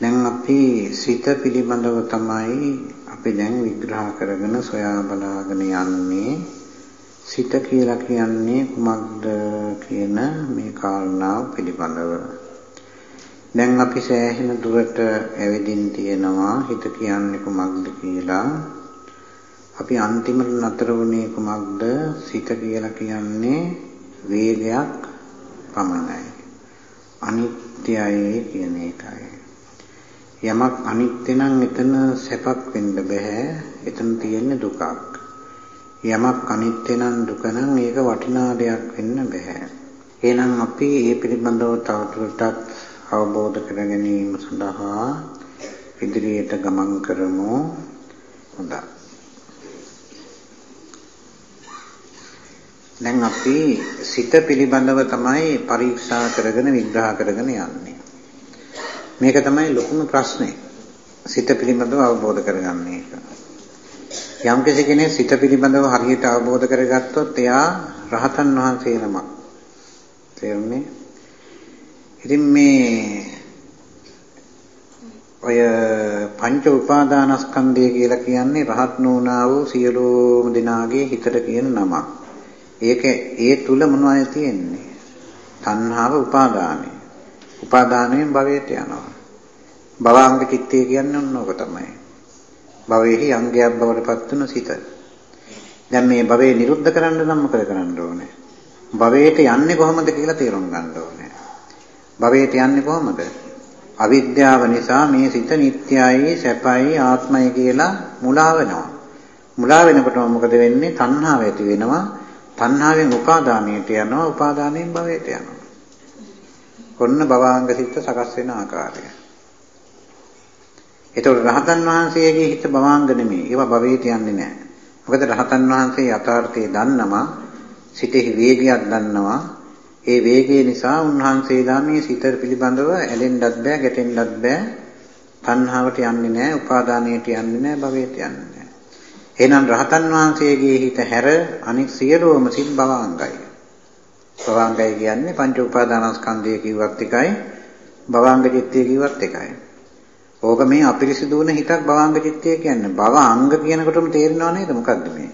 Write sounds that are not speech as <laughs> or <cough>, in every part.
දැන් අපි සිත පිළිබඳව තමයි අපි දැන් විග්‍රහ කරගෙන සොයා බලාගෙන යන්නේ සිත කියලා කියන්නේ කුමක්ද කියන මේ කාරණාව පිළිබඳව. දැන් අපි සෑහෙන දුරට ඇවිදින් තියෙනවා හිත කියන්නේ කුමක්ද කියලා. අපි අන්තිමට නතර වුණේ කුමක්ද? සිත කියලා කියන්නේ වේගයක් පමණයි. අනිත්‍යයි කියන එකයි. යමක් අනිත්‍ය නම් එතන සැපක් වෙන්න බෑ. එතන තියෙන්නේ දුකක්. යමක් අනිත්‍ය නම් දුක නම් ඒක වටිනා දෙයක් වෙන්න බෑ. එහෙනම් අපි මේ පිළිබඳව තවදුරටත් අවබෝධ කර ගැනීම සඳහා ඉදිරියට ගමන් කරමු. හොඳයි. දැන් අපි සිත පිළිබඳව තමයි පරීක්ෂා කරගෙන විග්‍රහ කරගෙන යන්නේ. මේක තමයි ලොකුම ප්‍රශ්නේ. සිත පිළිබඳව අවබෝධ කරගන්න එක. යම් කෙනෙක් සිත පිළිබඳව හරියට අවබෝධ කරගත්තොත් එයා රහතන් වහන්සේ නමක්. තේරුණේ? ඉතින් මේ ඔය පංච උපාදානස්කන්ධය කියලා කියන්නේ රහත් නෝනා වූ සියලුම දෙනාගේ හිතට කියන නමක්. ඒක ඒ තුල මොනවද තියෙන්නේ? තණ්හාව උපාදානයි. උපාදානයෙන් භවයට යනවා. භවාංග චිත්තය කියන්නේ ඕනෝක තමයි. භවයේහි අංගයක් බවට පත් වෙන සිත. දැන් මේ භවය නිරුද්ධ කරන්න නම් මොකද කරන්න ඕනේ? භවයට යන්නේ කොහොමද කියලා තේරුම් ගන්න ඕනේ. භවයට යන්නේ කොහොමද? අවිද්‍යාව නිසා මේ සිත නිට්ටයයි, සැපයි, ආත්මයි කියලා මුලා වෙනවා. මුලා වෙනකොට මොකද වෙන්නේ? තණ්හාව ඇති වෙනවා. තණ්හාවෙන් උපාදානයට යනවා, උපාදානයෙන් භවයට යනවා. කොන්න භවාංග සිත සකස් වෙන ආකාරය. ඒතකොට රහතන් වහන්සේගේ හිත භවාංග නෙමෙයි. ඒවා භවයට යන්නේ නැහැ. මොකද රහතන් වහන්සේ යථාර්ථය දන්නවා, සිතෙහි වේගයක් දන්නවා. ඒ වේගය නිසා උන්වහන්සේලා මේ සිත පිළිබඳව ඇලෙන්නත් බෑ, ගැටෙන්නත් බෑ. තණ්හාවට යන්නේ නැහැ, උපාදානයට යන්නේ නැහැ, භවයට යන්නේ නැහැ. එහෙනම් රහතන් වහන්සේගේ හිත හැර අනික් සියලුම සිත් භවාංගයි. භවාංගයි කියන්නේ පංච උපාදානස්කන්ධය කිව්වත් එකයි, භවාංග චිත්තය කිව්වත් එකයි. ඕක මේ අපිරිසිදු වුණ හිතක් භවාංග චිත්තය කියන්නේ. භව අංග කියනකොටම තේරෙනව නේද මොකද්ද මේ?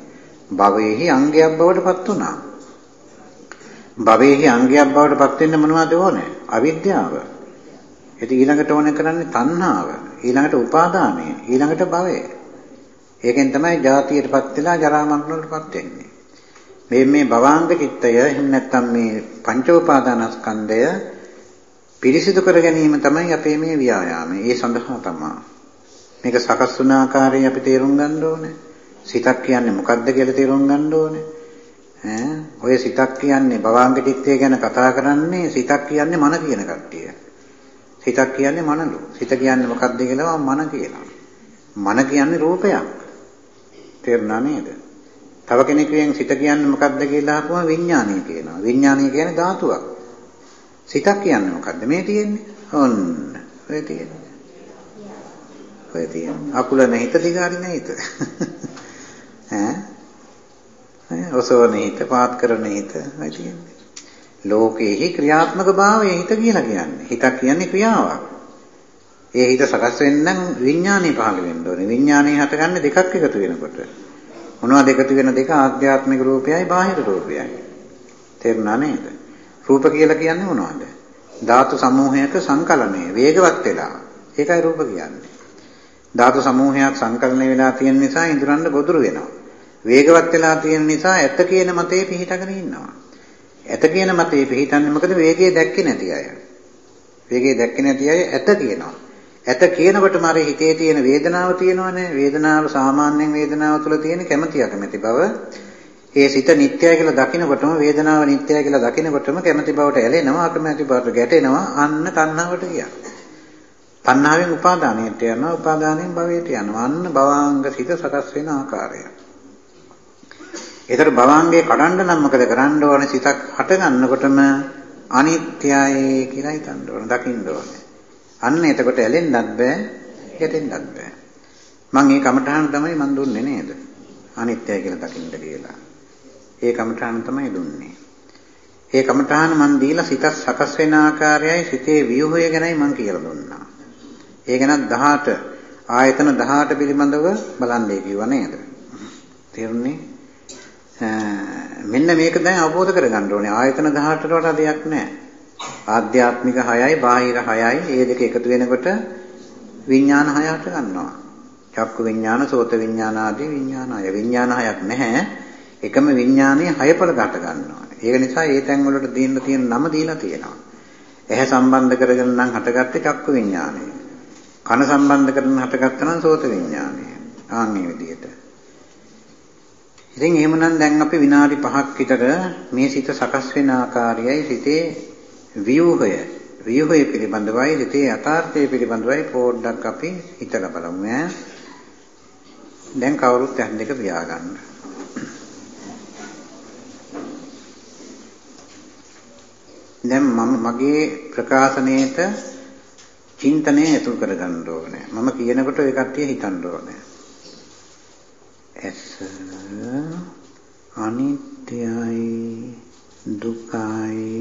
භවයේහි අංගයක් බවට පත් වුණා. භවයේහි අංගයක් බවට පත් වෙන්න මොනවද ඕනේ? අවිද්‍යාව. ඒක ඊළඟට ඕනේ කරන්නේ තණ්හාව. ඊළඟට උපාදානය. ඊළඟට භවය. ඒකෙන් තමයි ජාතියටපත් වෙලා ජරා මරණ වලටපත් වෙන්නේ. මේ මේ භවාංග චිත්තය එහෙම නැත්නම් මේ පංච උපාදානස්කන්ධය පිරිසිදු කර ගැනීම තමයි අපේ මේ ව්‍යායාමය. ඒ සඳහා තමයි. මේක සකස් වුණ ආකාරය අපි තේරුම් ගන්න ඕනේ. සිතක් කියන්නේ මොකක්ද කියලා තේරුම් ගන්න ඕනේ. ඈ ඔය සිතක් කියන්නේ භවාංග චිත්තය ගැන කතා කරන්නේ සිතක් කියන්නේ මන කියන කට්ටිය. සිතක් කියන්නේ මනලු. සිත කියන්නේ මොකක්ද කියලා මන කියනවා. මන කියන්නේ රූපයක්. තේරුණා නේද? තව කෙනෙකුගෙන් සිත කියන්නේ මොකක්ද කියලා අහපුවම විඥානය කියනවා. විඥානය කියන්නේ ධාතුවක්. සිතක් කියන්නේ මොකද්ද මේ තියෙන්නේ? ඔන්න ඔය තියෙන්නේ. ඔය තියෙන්නේ. අකුල නැහිත දිගාරි නැහිත. <laughs> ඈ? ඈ ඔසවන හිත පාත් කරන හිත ඔය තියෙන්නේ. ලෝකේහි ක්‍රියාත්මක භාවය හිත කියලා කියන්නේ. හිතක් කියන්නේ ක්‍රියාවක්. ඒ හිත සකස් වෙන්න විඥානය පහළ වෙන්න ඕනේ. විඥානය හටගන්නේ දෙකක් එකතු වෙනකොට. මොනවද එකතු වෙන දෙක ආධ්‍යාත්මික රූපයයි බාහිර රූපයයි. තේරුණා නේද? රූප කියලා කියන්නේ මොනවද? ධාතු සමූහයක සංකලනය වේගවත් වෙලා. ඒකයි රූප කියන්නේ. ධාතු සමූහයක් සංකලනය වෙලා තියෙන නිසා ඉඳුරන්න ගොදුරු වෙනවා. වේගවත් වෙලා තියෙන නිසා ඇත කියන මතේ පිහිටගෙන ඉන්නවා. ඇත කියන මතේ පිහිටන්නේ මොකද වේගය දැක්කේ නැති අය. වේගය දැක්කේ නැති අය ඇත කියනවා. ඇත කියනකොටම අර හිතේ තියෙන වේදනාව තියෙනවනේ. වේදනාව සාමාන්‍යයෙන් වේදනාව තුළ තියෙන කැමැති අකමැති බව ඒ සිත නිට්ටයයි කියලා දකිනකොටම වේදනාව නිට්ටයයි කියලා දකිනකොටම කැමැති බවට ඇලෙනවා අකමැති බවට ගැටෙනවා අන්න තණ්හාවට ගියා. තණ්හාවෙන් උපාදානයට යනවා උපාදානයෙන් භවයට යනවා අන්න භවාංග සිත සකස් වෙන ආකාරය. ඒතර භවාංගේ කඩන්න නම් මොකද කරන්න ඕනේ සිතක් හට ගන්නකොටම අනිත්‍යයි කියලා හිතන්න ඕනේ දකින්න ඕනේ. අන්න එතකොට ඇලෙන්නත් බෑ ගැටෙන්නත් බෑ. මම මේ කමඨාන තමයි මන් දුන්නේ නේද? අනිත්‍යයි කියලා දකින්න කියලා. ඒ කමඨාන තමයි දුන්නේ. ඒ කමඨාන මන් දීලා සිත සකස් වෙන ආකාරයයි සිතේ ව්‍යුහය ගැනයි මන් කියලා දුන්නා. ඒක නම් 18 ආයතන 18 පිළිබඳව බලන්නේ කිව්වා නේද? තේරුණේ? මෙන්න මේක දැන් අවබෝධ කරගන්න ඕනේ. ආයතන 18ට වඩා දෙයක් නැහැ. ආධ්‍යාත්මික 6යි, බාහිර 6යි, මේ දෙක එකතු වෙනකොට විඥාන 6ට ගන්නවා. චක්කු විඥාන, සෝත විඥාන ආදී විඥාන 6. විඥාන 6ක් නැහැ. එකම විඥානයේ 6 පළ ගට ගන්නවා. ඒක නිසා ඒ තැන් වලට දෙන්න තියෙන නම දීලා තියෙනවා. ඇහැ සම්බන්ධ කරගෙන නම් හටගත්තේ චක්කු විඥානය. කන සම්බන්ධ කරගෙන හටගත්තා නම් සෝත විඥානය. ආන් මේ විදිහට. ඉතින් එහෙමනම් දැන් අපි විනාඩි 5ක් විතර මේ සිත සකස් වෙන ආකාරයයි සිතේ ව්‍යුහය ව්‍යුහය පිළිබඳවයි සිතේ යථාර්ථය පිළිබඳවයි පොඩ්ඩක් අපි හිතලා බලමු ඈ. දැන් කවුරුත් ඇස් දෙක පියාගන්න. දැන් මම මගේ ප්‍රකාශනයේට චින්තනය ඇතුල් කරගන්න ඕනේ. මම කියනකොට ඒ කට්ටිය හිතන්න ඕනේ. ඇස අනිත්‍යයි දුකයි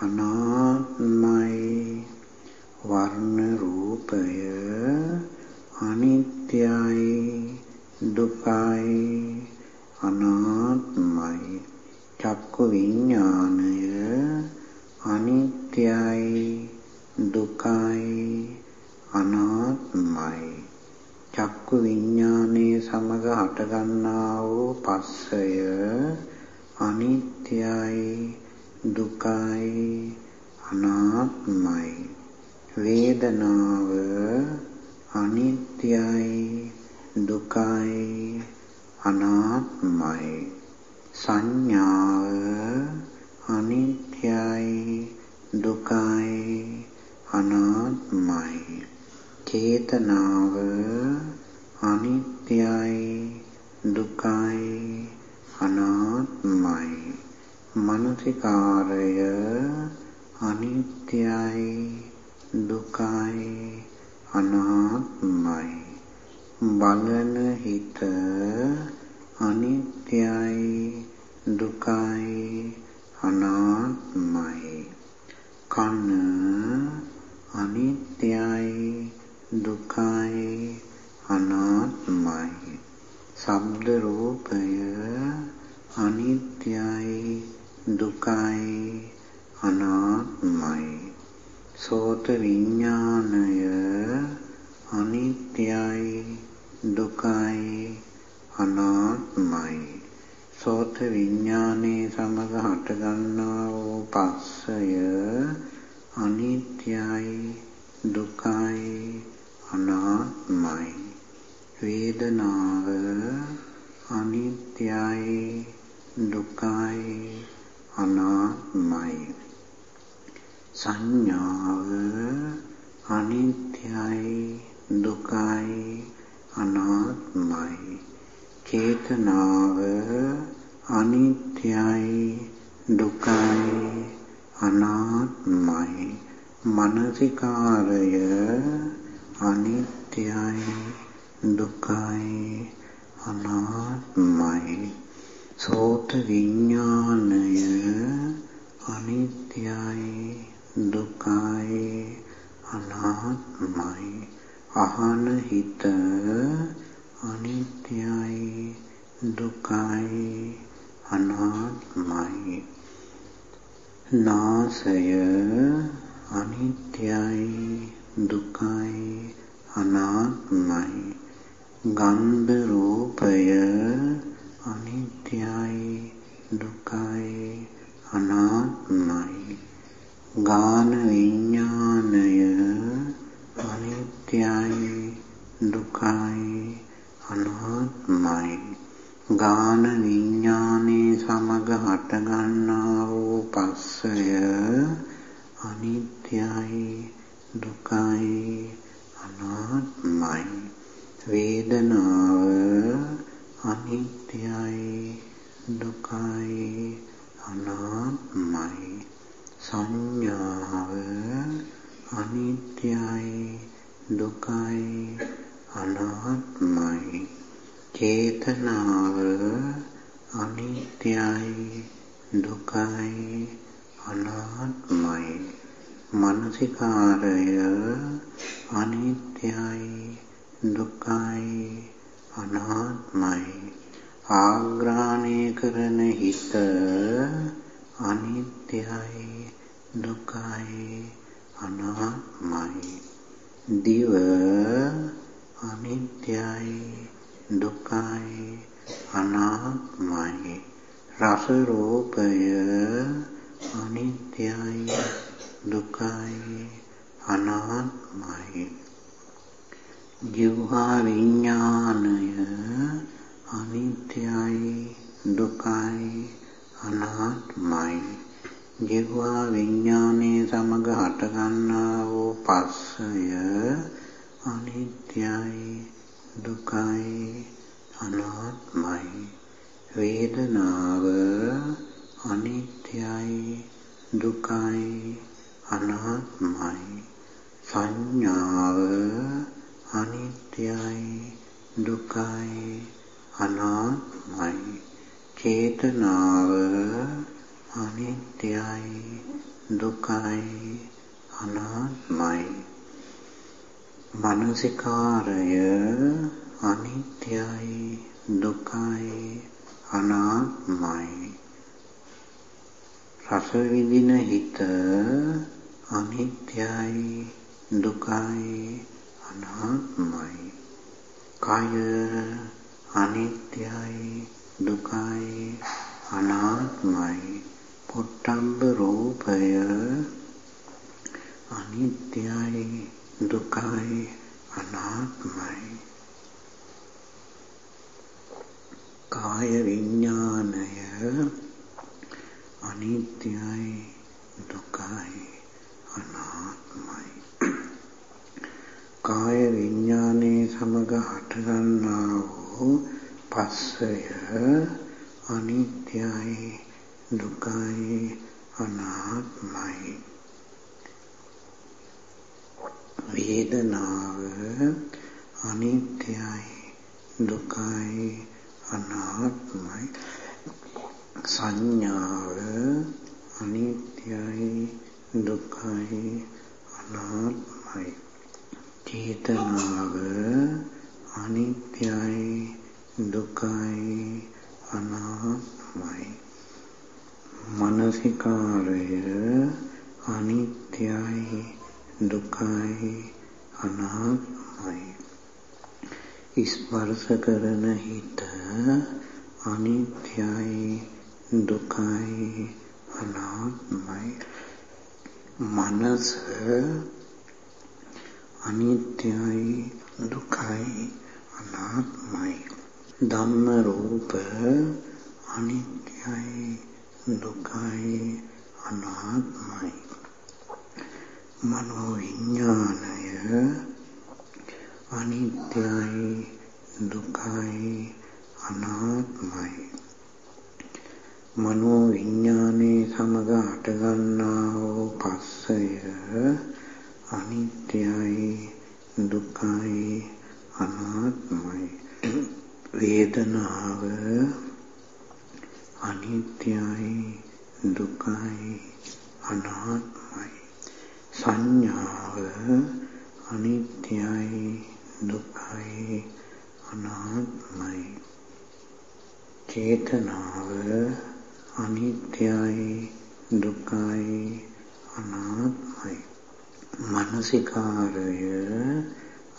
අනාත්මයි වර්ණ රූපය අනිත්‍යයි දුකයි අනාත්මයි චක්කු විඥානය අනිත්‍යයි දුකයි අනාත්මයි. චක්කු විඥානයේ සමග හටගන්නා වූ පස්සය අනිත්‍යයි දුකයි අනාත්මයි. වේදනාව අනිත්‍යයි දුකයි අනාත්මයි. සංඥාව අනිත්‍යයි දුකයි අනාත්මයි. චේතනාව අනිත්‍යයි දුකයි අනාත්මයි. මනසිකාරය අනිත්‍යයි දුකයි අනාත්මයි. බලන හිත අනිත්‍යයි දුකයි අනාත්මයි. කන අනිත්‍යයි දුකයි අනාත්මයි. ශබ්ද රූපය අනිත්‍යයි දුකයි අනාත්මයි. සෝත විඥානය අනිත්‍යයි දුකයි අනාත්මයි. සෝත විඥානයේ සමග හටගන්නා වූ පස්සය අනිත්‍යයි දුකයි අනාත්මයි. වේදනාව අනිත්‍යයි දුකයි අනාත්මයි. සංඥාව අනිත්‍යයි දුකයි අනාත්මයි. චේතනාව අනිත්‍යයි දුකයි අනාත්මයි මනසිකාරය අනිත්‍යයි දුකයි අනාත්මයි. සෝත විඥානය අනිත්‍යයි දුකයි අනාත්මයි. අහන හිත අනිත්‍යයි දුකයි අනාත්මයි. නාසය අනිත්‍යයි දුකයි අනාත්මයි. ගන්ධ රූපය අනිත්‍යයි දුකයි අනාත්මයි. ගාන විඥානය අනිත්‍යයි දුකයි අනාත්මයි ගාන විඥානයේ සමග හටගන්නා වූ පස්සය අනිත්‍යයි දුකයි අනාත්මයි. වේදනාව අනිත්‍යයි දුකයි අනාත්මයි. සංඥාව අනිත්‍යයි දුකයි අනාත්මයි. චේතනාව අනිත්‍යයි දුකයි අනාත්මයි. මනසිකාරය අනි අනිත්‍යයි දුකයි අනාත්මයි. ආග්‍රහණය කරන හිත අනිත්‍යයි දුකයි අනාත්මයි. දිව අනිත්‍යයි දුකයි අනාත්මයි. රස රූපය අනිත්‍යයි දුකයි අනාත්මයි. ජීවහා විඥානය අනිත්‍යයි දුකයි අනාත්මයි. ජීවහා විඥානයේ සමග හටගන්නා වූ පස්සය අනිත්‍යයි දුකයි අනාත්මයි වේදනාව අනිත්‍යයි දුකයි අනාත්මයි සංඥාව අනිත්‍යයි දුකයි අනාත්මයි චේතනාව අනිත්‍යයි දුකයි අනාත්මයි. මනසිකාරය අනිත්‍යයි දුකයි අනාත්මයි. රස විඳින හිත අනිත්‍යයි දුකයි අනාත්මයි. කය අනිත්‍යයි දුකයි අනාත්මයි. පොට්ටම්බ රූපය අනිත්‍යයි. දුකයි අනාත්මයි. කාය විඥානය අනිත්‍යයි දුකයි අනාත්මයි. කාය විඥානයේ සමග හටගන්නා වූ පස්සය අනිත්‍යයි දුකයි අනාත්මයි. වේදනාව අනිත්‍යයි දුකයි අනාත්මයි. සංඥාව අනිත්‍යයි දුකයි අනාත්මයි. චේතනාව අනිත්‍යයි දුකයි අනාත්මයි. මනසිකාරය අනිත්‍යයි දුකයි අනාත්මයි. ස්පර්ශ කරන හිත අනිත්‍යයි දුකයි අනාත්මයි. මනස අනිත්‍යයි දුකයි අනාත්මයි. ධම්ම රූප අනිත්‍යයි දුකයි අනාත්මයි. මනෝ විඥානය අනිත්‍යයි දුකයි අනාත්මයි. මනෝ විඥානයේ සමග හටගන්නා වූ පස්සය අනිත්‍යයි දුකයි අනාත්මයි. වේදනාව අනිත්‍යයි දුකයි අනාත්මයි. සංඥාව අනිත්‍යයි දුකයි අනාත්මයි. චේතනාව අනිත්‍යයි දුකයි අනාත්මයි. මානසිකාරය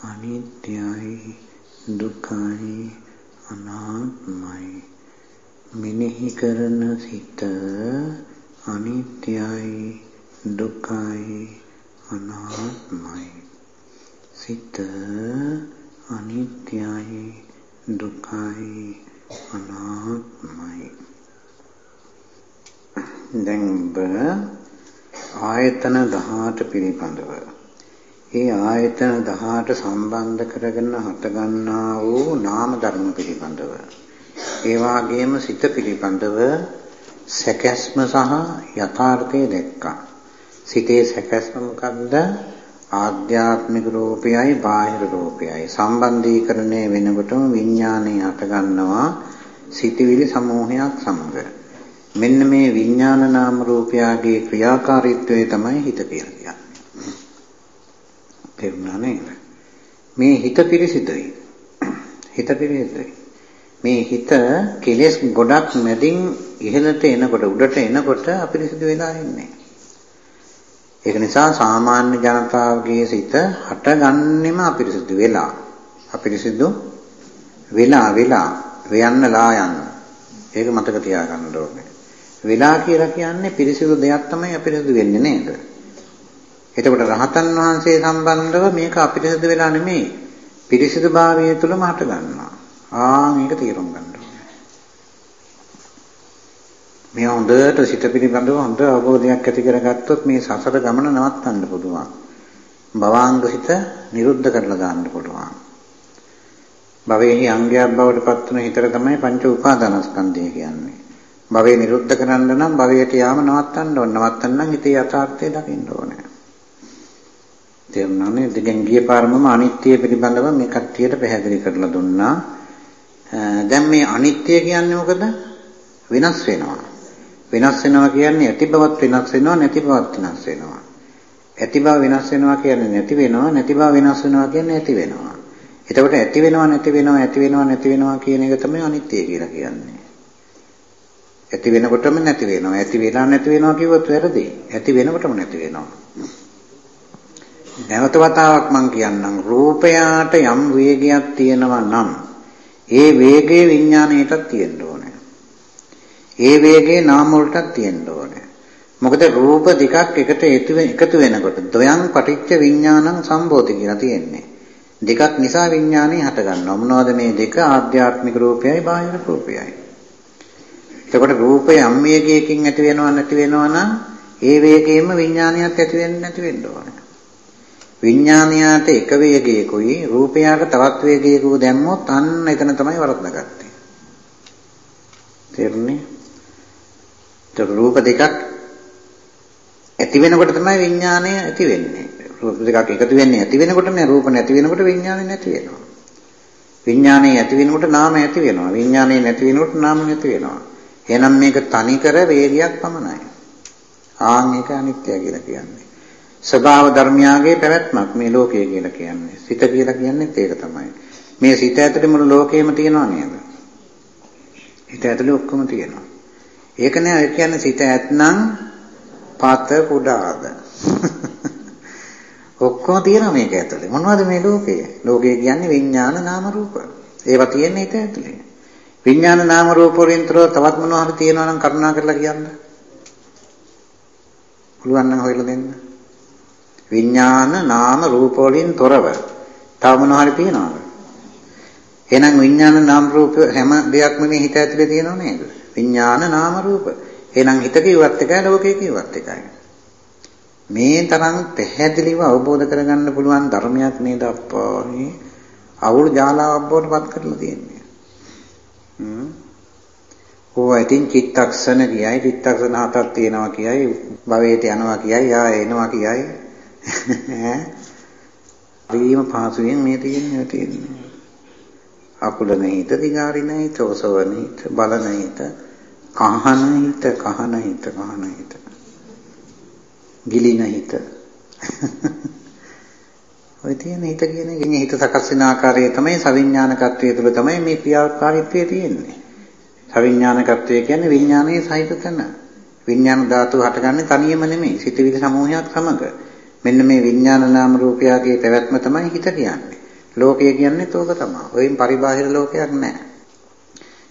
අනිත්‍යයි දුකයි අනාත්මයි. මෙනෙහි කරන සිත අනිත්‍යයි දුකයි අනාත්මයි. සිත අනිත්‍යයි දුකයි අනාත්මයි. දැන් ඔබ ආයතන 18 පිළිබඳව. ඒ ආයතන 18 සම්බන්ධ කරගෙන හටගන්නා වූ නාම ධර්ම පිළිබඳව. ඒ වාගේම සිත පිළිබඳව සැකැස්ම සහ යථාර්ථය දැක්කා. සිතේ සැකැස්ම මොකද්ද ආධ්‍යාත්මික රූපයයි බාහිර රූපයයි සම්බන්ධීකරණය වෙනකොටම විඥානය හටගන්නවා සිතවිලි සමූහයක් සමග මෙන්න මේ විඥාන නාම රූපයාගේ ක්‍රියාකාරීත්වය තමයි හිත කියලා කියන්නේ. තේරුණා නේද? මේ හිත පිරිසිදුයි. හිත පිරිසිදුයි. මේ හිත කෙලෙස් ගොඩක් මැදින් ඉහළට එනකොට උඩට එනකොට අපිරිසිදු වෙලා ඉන්නේ. ඒක නිසා සාමාන්‍ය ජනතාවගේ සිත හටගන්නෙම අපිරිසිදු වෙලා. අපිරිසිදු වෙලා වෙලා වෙයන්නලා යන්න. ඒක මතක තියාගන්න ඕනේ. වෙලා කියලා කියන්නේ පිරිසිදු දෙයක් තමයි අපිරිසිදු වෙන්නේ නේද? එතකොට රහතන් වහන්සේ සම්බන්ධව මේක අපිරිසිදු වෙලා නෙමෙයි. පිරිසිදු භාවය තුළම හට ගන්නවා. ආ මේක තේරුම් ගන්න ඕනේ. මේ හොඳට සිත පිළිබඳව හොඳ අවබෝධයක් ඇති කරගත්තොත් මේ සසර ගමන නවත්තන්න පුළුවන්. භවාංග හිත නිරුද්ධ කරලා දාන්න පුළුවන්. භවයේ අංගයක් බවට පත් වෙන හිතට තමයි පංච උපාදානස්කන්ධය කියන්නේ. භවය නිරුද්ධ කරන්න නම් භවයට යාම නවත්තන්න ඕන. නවත්තන්න නම් හිතේ යථාර්ථය දකින්න ඕනේ. තේරුණා නේද? දැන් ගිය පාරමම අනිත්‍ය පිළිබඳව මේ කට්ටියට පැහැදිලි කරලා දුන්නා. දැන් මේ අනිත්‍ය කියන්නේ මොකද? වෙනස් වෙනවා. වෙනස් වෙනවා කියන්නේ ඇති බවත් වෙනස් වෙනවා නැති බවත් වෙනස් වෙනවා. ඇති බව වෙනස් වෙනවා කියන්නේ නැති වෙනවා නැති බව වෙනස් වෙනවා කියන්නේ ඇති වෙනවා. එතකොට ඇති වෙනවා නැති වෙනවා ඇති වෙනවා නැති වෙනවා කියන එක තමයි අනිත්‍ය කියලා කියන්නේ. ඇති වෙනකොටම නැති වෙනවා. ඇති වෙලා නැති වෙනවා කිව්වොත් වැරදි. ඇති වෙනකොටම නැති වෙනවා. නැවත වතාවක් මම කියන්නම් රූපයාට යම් වේගයක් තියෙනවා නම් ඒ වේගය විඥාණයටත් තියෙන්න ඕනේ. ඒ වේගය නාම වලටත් තියෙන්න ඕනේ. මොකද රූප දෙකක් එකට එකතු වෙනකොට ද්වයං පටිච්ච විඥානං සම්බෝධි කියලා තියෙන්නේ. දෙකක් නිසා විඥානය හට ගන්නවා. මොනවද මේ දෙක? ආධ්‍යාත්මික රූපයයි බාහිර රූපයයි. එතකොට රූපය යම් වේගයකින් ඇති වෙනව නැති වෙනව නම් ඒ වේගයෙන්ම විඥානයත් ඇති වෙන්නේ නැති වෙන්න ඕනේ. විඥානයට එක වේගයකුයි රූපයට තවත් වේගයකුයි දැම්මොත් අන්න එතන තමයි වරද්දාගත්තේ. තේරුණේ? ඒක රූප දෙකක් ඇති වෙනකොට තමයි විඥානය ඇති වෙන්නේ. රූප දෙකක් එකතු වෙන්නේ ඇති වෙනකොටනේ රූප නැති වෙනකොට විඥානය නැති වෙනවා. විඥානය ඇති වෙනකොට නාම ඇති වෙනවා. විඥානය නැති වෙනකොට නාම නැති වෙනවා. එහෙනම් මේක තනිකර වේගයක් පමණයි. ආන් එක අනිත්‍ය කියලා කියන්නේ. ස්වභාව ධර්මයාගේ පැවැත්මක් මේ ලෝකය කියලා කියන්නේ. සිත කියලා කියන්නේ ඒක තමයි. මේ සිත ඇතුලේ මුළු ලෝකෙම තියෙනවා නේද? හිත ඇතුලේ ඔක්කොම තියෙනවා. ඒක නෑ ඒ කියන්නේ සිත ඇත්නම් පත කුඩාද. ඔක්කොම තියෙනවා මේක ඇතුලේ. මොනවද මේ ලෝකය? ලෝකය කියන්නේ විඥාන නාම රූප. ඒවා තියෙන්නේ හිත ඇතුලේ. විඥාන නාම රූප වලින්තරව තවත් මොනවා හරි තියෙනවා නම් කරුණා කරලා කියන්න. පුළුවන් නම් හොයලා දෙන්න. විඥාන නාම රූප වලින් තොරව තව මොනවා හරි තියෙනවද? එහෙනම් විඥාන නාම රූප හැම දෙයක්ම මේ හිත ඇතුලේ තියෙනව නේද? විඥාන නාම රූප. එහෙනම් හිත කිව්වත් එකයි ලෝකේ කිව්වත් එකයි. මේ තරම් පැහැදිලිව අවබෝධ කරගන්න පුළුවන් ධර්මයක් නේද අප්පා මේ අවුල් ජාලාවක් බවට පත් කරලා තියෙන්නේ. හ්ම්. ඕවා ඉතින් චිත්තක්ෂණ කියයි චිත්තක්ෂණ හතක් තියෙනවා කියයි භවයට යනවා කියයි ආ එනවා කියයි ඈ හරිම පහසුවෙන් මේ තියෙන්නේ තියෙන්නේ. අකුල නැහිත දිගාරි නැහිත ඔසව නැහිත බල නැහිත කහන හිත කහන හිත කහන හිත ගිලින හිත ඔය තියෙන හිත කියන එකේ හිත සකස් වෙන ආකාරය තමයි සවිඥානිකත්වයේ තුල තමයි මේ ක්‍රියාකාරීත්වය තියෙන්නේ. සවිඥානිකත්වය කියන්නේ විඥානයේ සහිත තැන. විඥාන ධාතුව හටගන්නේ තනියම නෙමෙයි. සිතවිලි සමූහයක් සමග. මෙන්න මේ විඥාන නාම රූපයගේ පැවැත්ම තමයි හිත කියන්නේ. ලෝකය කියන්නේ තෝක තමයි. ඔයින් පරිබාහිර ලෝකයක් නැහැ.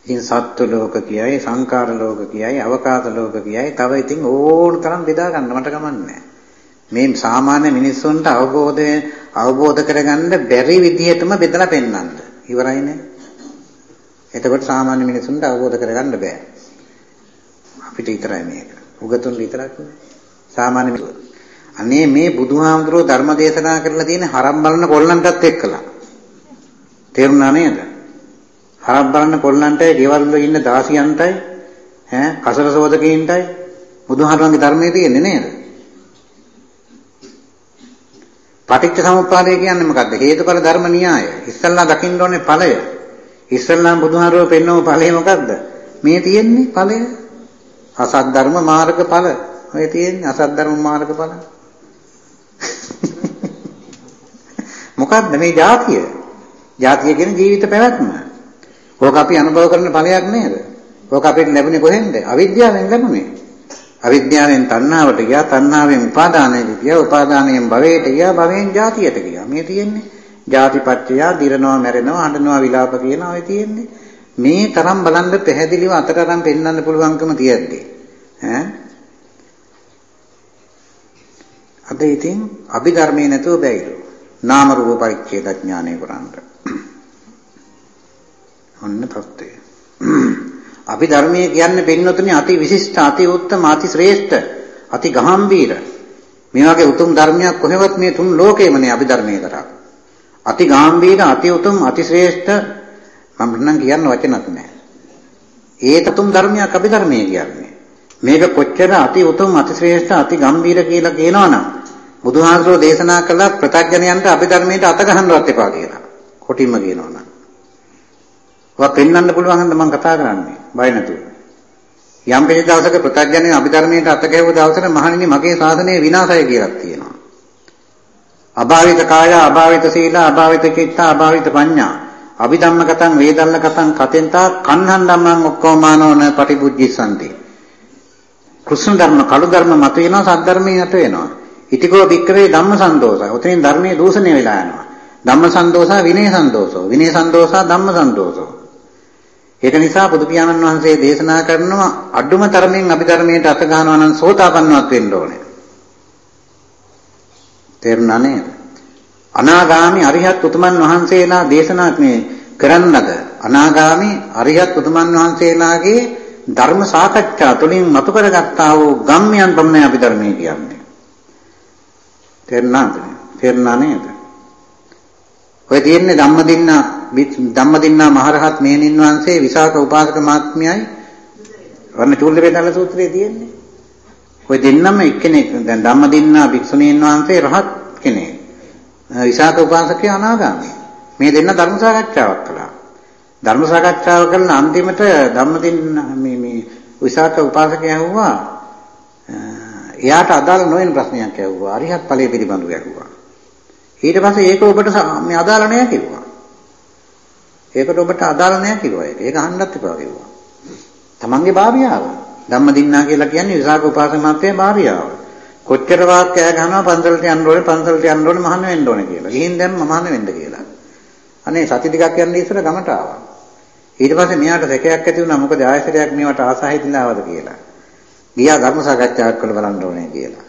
ඉතින් සත්ත්ව ලෝක කියයි, සංකාර ලෝක කියයි, අවකාශ ලෝක කියයි. තව ඉතින් ඕන තරම් බෙදා ගන්න මට කමන්නේ මේ සාමාන්‍ය මිනිස්සුන්ට අවබෝධය අවබෝධ කරගන්න බැරි විදිහටම බෙදලා පෙන්වන්න. ඉවරයිනේ. එතකොට සාමාන්‍ය මිනිස්සුන්ට අවබෝධ කරගන්න බෑ. අපිට විතරයි මේක. උගතුන් විතරක් නෙවෙයි. සාමාන්‍ය මිනිස්සු අනේ මේ බුදුහාමුදුරුවෝ ධර්ම දේශනා කරලා තියෙන හරම් බලන කොල්ලන්ටත් එක්කලා. තේරුණා නේද? හරම් බලන කොල්ලන්ටයි, ගෙවල් වල ඉන්න දාසියන්ටයි, ඈ කසල සෝදකයින්ටයි බුදුහාමුදුරන්ගේ ධර්මයේ තියෙන්නේ නේද? පටිච්ච සමුප්පාදය කියන්නේ මොකද්ද? හේතුඵල ධර්ම න්‍යාය. ඉස්සල්ලා දකින්න ඕනේ ඵලය. ඉස්සල්ලාම බුදුහාමුදුරුවෝ පෙන්නව ඵලය මොකද්ද? මේ තියෙන්නේ ඵලය. අසත් ධර්ම මාර්ග ඵල. ඔය තියෙන්නේ අසත් ධර්ම මාර්ග ඵල. මොකද්ද මේ જાතිය? જાතිය කියන්නේ ජීවිත පැවැත්ම. ඕක අපි අනුභව කරන ඵලයක් නේද? ඕක අපිට ලැබුණේ කොහෙන්ද? අවිද්‍යාවෙන් ලැබුණේ. අවිද්‍යාවෙන් තණ්හාවට ගියා, තණ්හාවෙන් උපාදානයට ගියා, උපාදානයෙන් භවයට ගියා, භවයෙන් ජාතියට ගියා. මේ තියෙන්නේ ජාතිපත්‍යය, දිරනවා, මැරෙනවා, හඬනවා, විලාප කියනවා ඔය තියෙන්නේ. මේ තරම් බලන්න පැහැදිලිව අතට අරන් පෙන්වන්න පුළුවන්කම තියෙද්දි ඈ අද ඉතින් අභිධර්මයේ නැතුව බැයිලු. නාම රූප පරිච්ඡේද ඥානය කරන්න. ඔන්න තත්ත්වය. අභිධර්මයේ කියන්නේ පින්නතුනේ අති විශිෂ්ට, අති උත්තම, අති ශ්‍රේෂ්ඨ, අති ගාම්භීර. මේ වගේ උතුම් ධර්මයක් කොහෙවත් මේ තුන් ලෝකෙම නේ අභිධර්මයේ කරා. අති ගාම්භීර, අති උතුම්, අති ශ්‍රේෂ්ඨ මම නම් කියන්න වචනක් නැහැ. ඒ තුම් ධර්මයක් අභිධර්මයේ කියන්නේ. මේක කොච්චර අති උතුම්, අති ශ්‍රේෂ්ඨ, අති ගම්භීර කියලා කියනවනම් බුදුහාමුදුරෝ දේශනා කළ ප්‍රත්‍යඥයන්ට අභිධර්මයට අත ගහන්නවත් එපා කියලා. කොටින්ම කියනවනම්. ඔවා පෙන්වන්න පුළුවන් හන්ද මම කතා කරන්නේ. බය නැතුව. යම් කිසි දවසක ප්‍රත්‍යඥයන් අභිධර්මයට අත ගැහුව දවසට මහණෙනි මගේ සාධනය විනාශය කියලා තියෙනවා. අභාවිත කාය, අභාවිත සීල, අභාවිත චිත්ත, අභාවිත පඤ්ඤා. අභිධම්මකතං වේදල්ලකතං කතෙන්තා කන්හන් ධම්මං ඔක්කොමානෝන පටිබුද්ධිසන්ති. කෘෂ්ණ ධර්ම, කළු ධර්ම මත වෙනවා, සත් ධර්මයේ යට වෙනවා. ඉතිකෝ භික්කවේ ධම්ම සන්දෝෂය. උතනින් ධර්මයේ දූෂණය වෙලා යනවා. ධම්ම සන්දෝෂා විනය සන්දෝෂෝ. විනය සන්දෝෂා ධම්ම සන්දෝෂෝ. ඒක නිසා බුදු පියාණන් වහන්සේ දේශනා කරනවා අඩුම තරමින් අභිධර්මයට අත ගන්නවා නම් සෝතාපන්නවත් වෙන්න ඕනේ. තේරුණා නේද? අනාගාමි අරිහත් උතුමන් වහන්සේලා දේශනා මේ කරන්නද අනාගාමි අරිහත් උතුමන් වහන්සේලාගේ ධර්ම සාකච්ඡා තුළින් මතු කරගත්තා වූ ගම්යන් පමණයි අපි ධර්මයේ කියන්නේ. තේරුණාද? තේරුණා නේද? ඔය තියෙන්නේ ධම්මදින්න ධම්මදින්නා මහරහත් මෙහෙණින් වහන්සේ විසාක උපාසක මහත්මයයි වර්ණ චූල්ල වේදාල සූත්‍රයේ තියෙන්නේ. ඔය දෙන්නම එක්කෙනෙක් දැන් ධම්මදින්නා භික්ෂුණීන් වහන්සේ රහත් කෙනෙක්. විසාක උපාසකේ අනාගාමී. මේ දෙන්න ධර්ම සාකච්ඡාවක් කළා. ධර්ම සාකච්ඡාව කරන අන්තිමට ධම්මදින්න මේ මේ විසාක උපාසකයා ඇහුවා එයාට අදාළ නොවන ප්‍රශ්නයක් ඇහුවා. අරිහත් ඵලයේ පිළිබඳව ඇහුවා. ඊට පස්සේ ඒක ඔබට මේ අදාළ නැහැ කිව්වා. ඒකට ඔබට අදාළ නැහැ කිව්වා ඒක. ඒක අහන්නත් එපා කිව්වා. තමන්ගේ භාර්යාව. ධම්මදින්නා කියලා කියන්නේ විසාක උපාසක මාත්‍යේ භාර්යාව. කොච්චර වාක් කෑ ගහනවා පන්සලට යන්න ඕනේ පන්සලට යන්න ඕනේ මහාන වෙන්න ඕනේ කියලා. ගිහින් දැන් මහාන වෙන්න කියලා. අනේ සති ටිකක් යන්න ඉස්සර ගමට ආවා. ඊට පස්සේ මෙයාට සැකයක් ඇති වුණා මොකද ආයතරයක් මේවට ආසහිතිලාවද කියලා. ගියා ධර්ම සාකච්ඡාවක් කරලා බලන්න ඕනේ කියලා.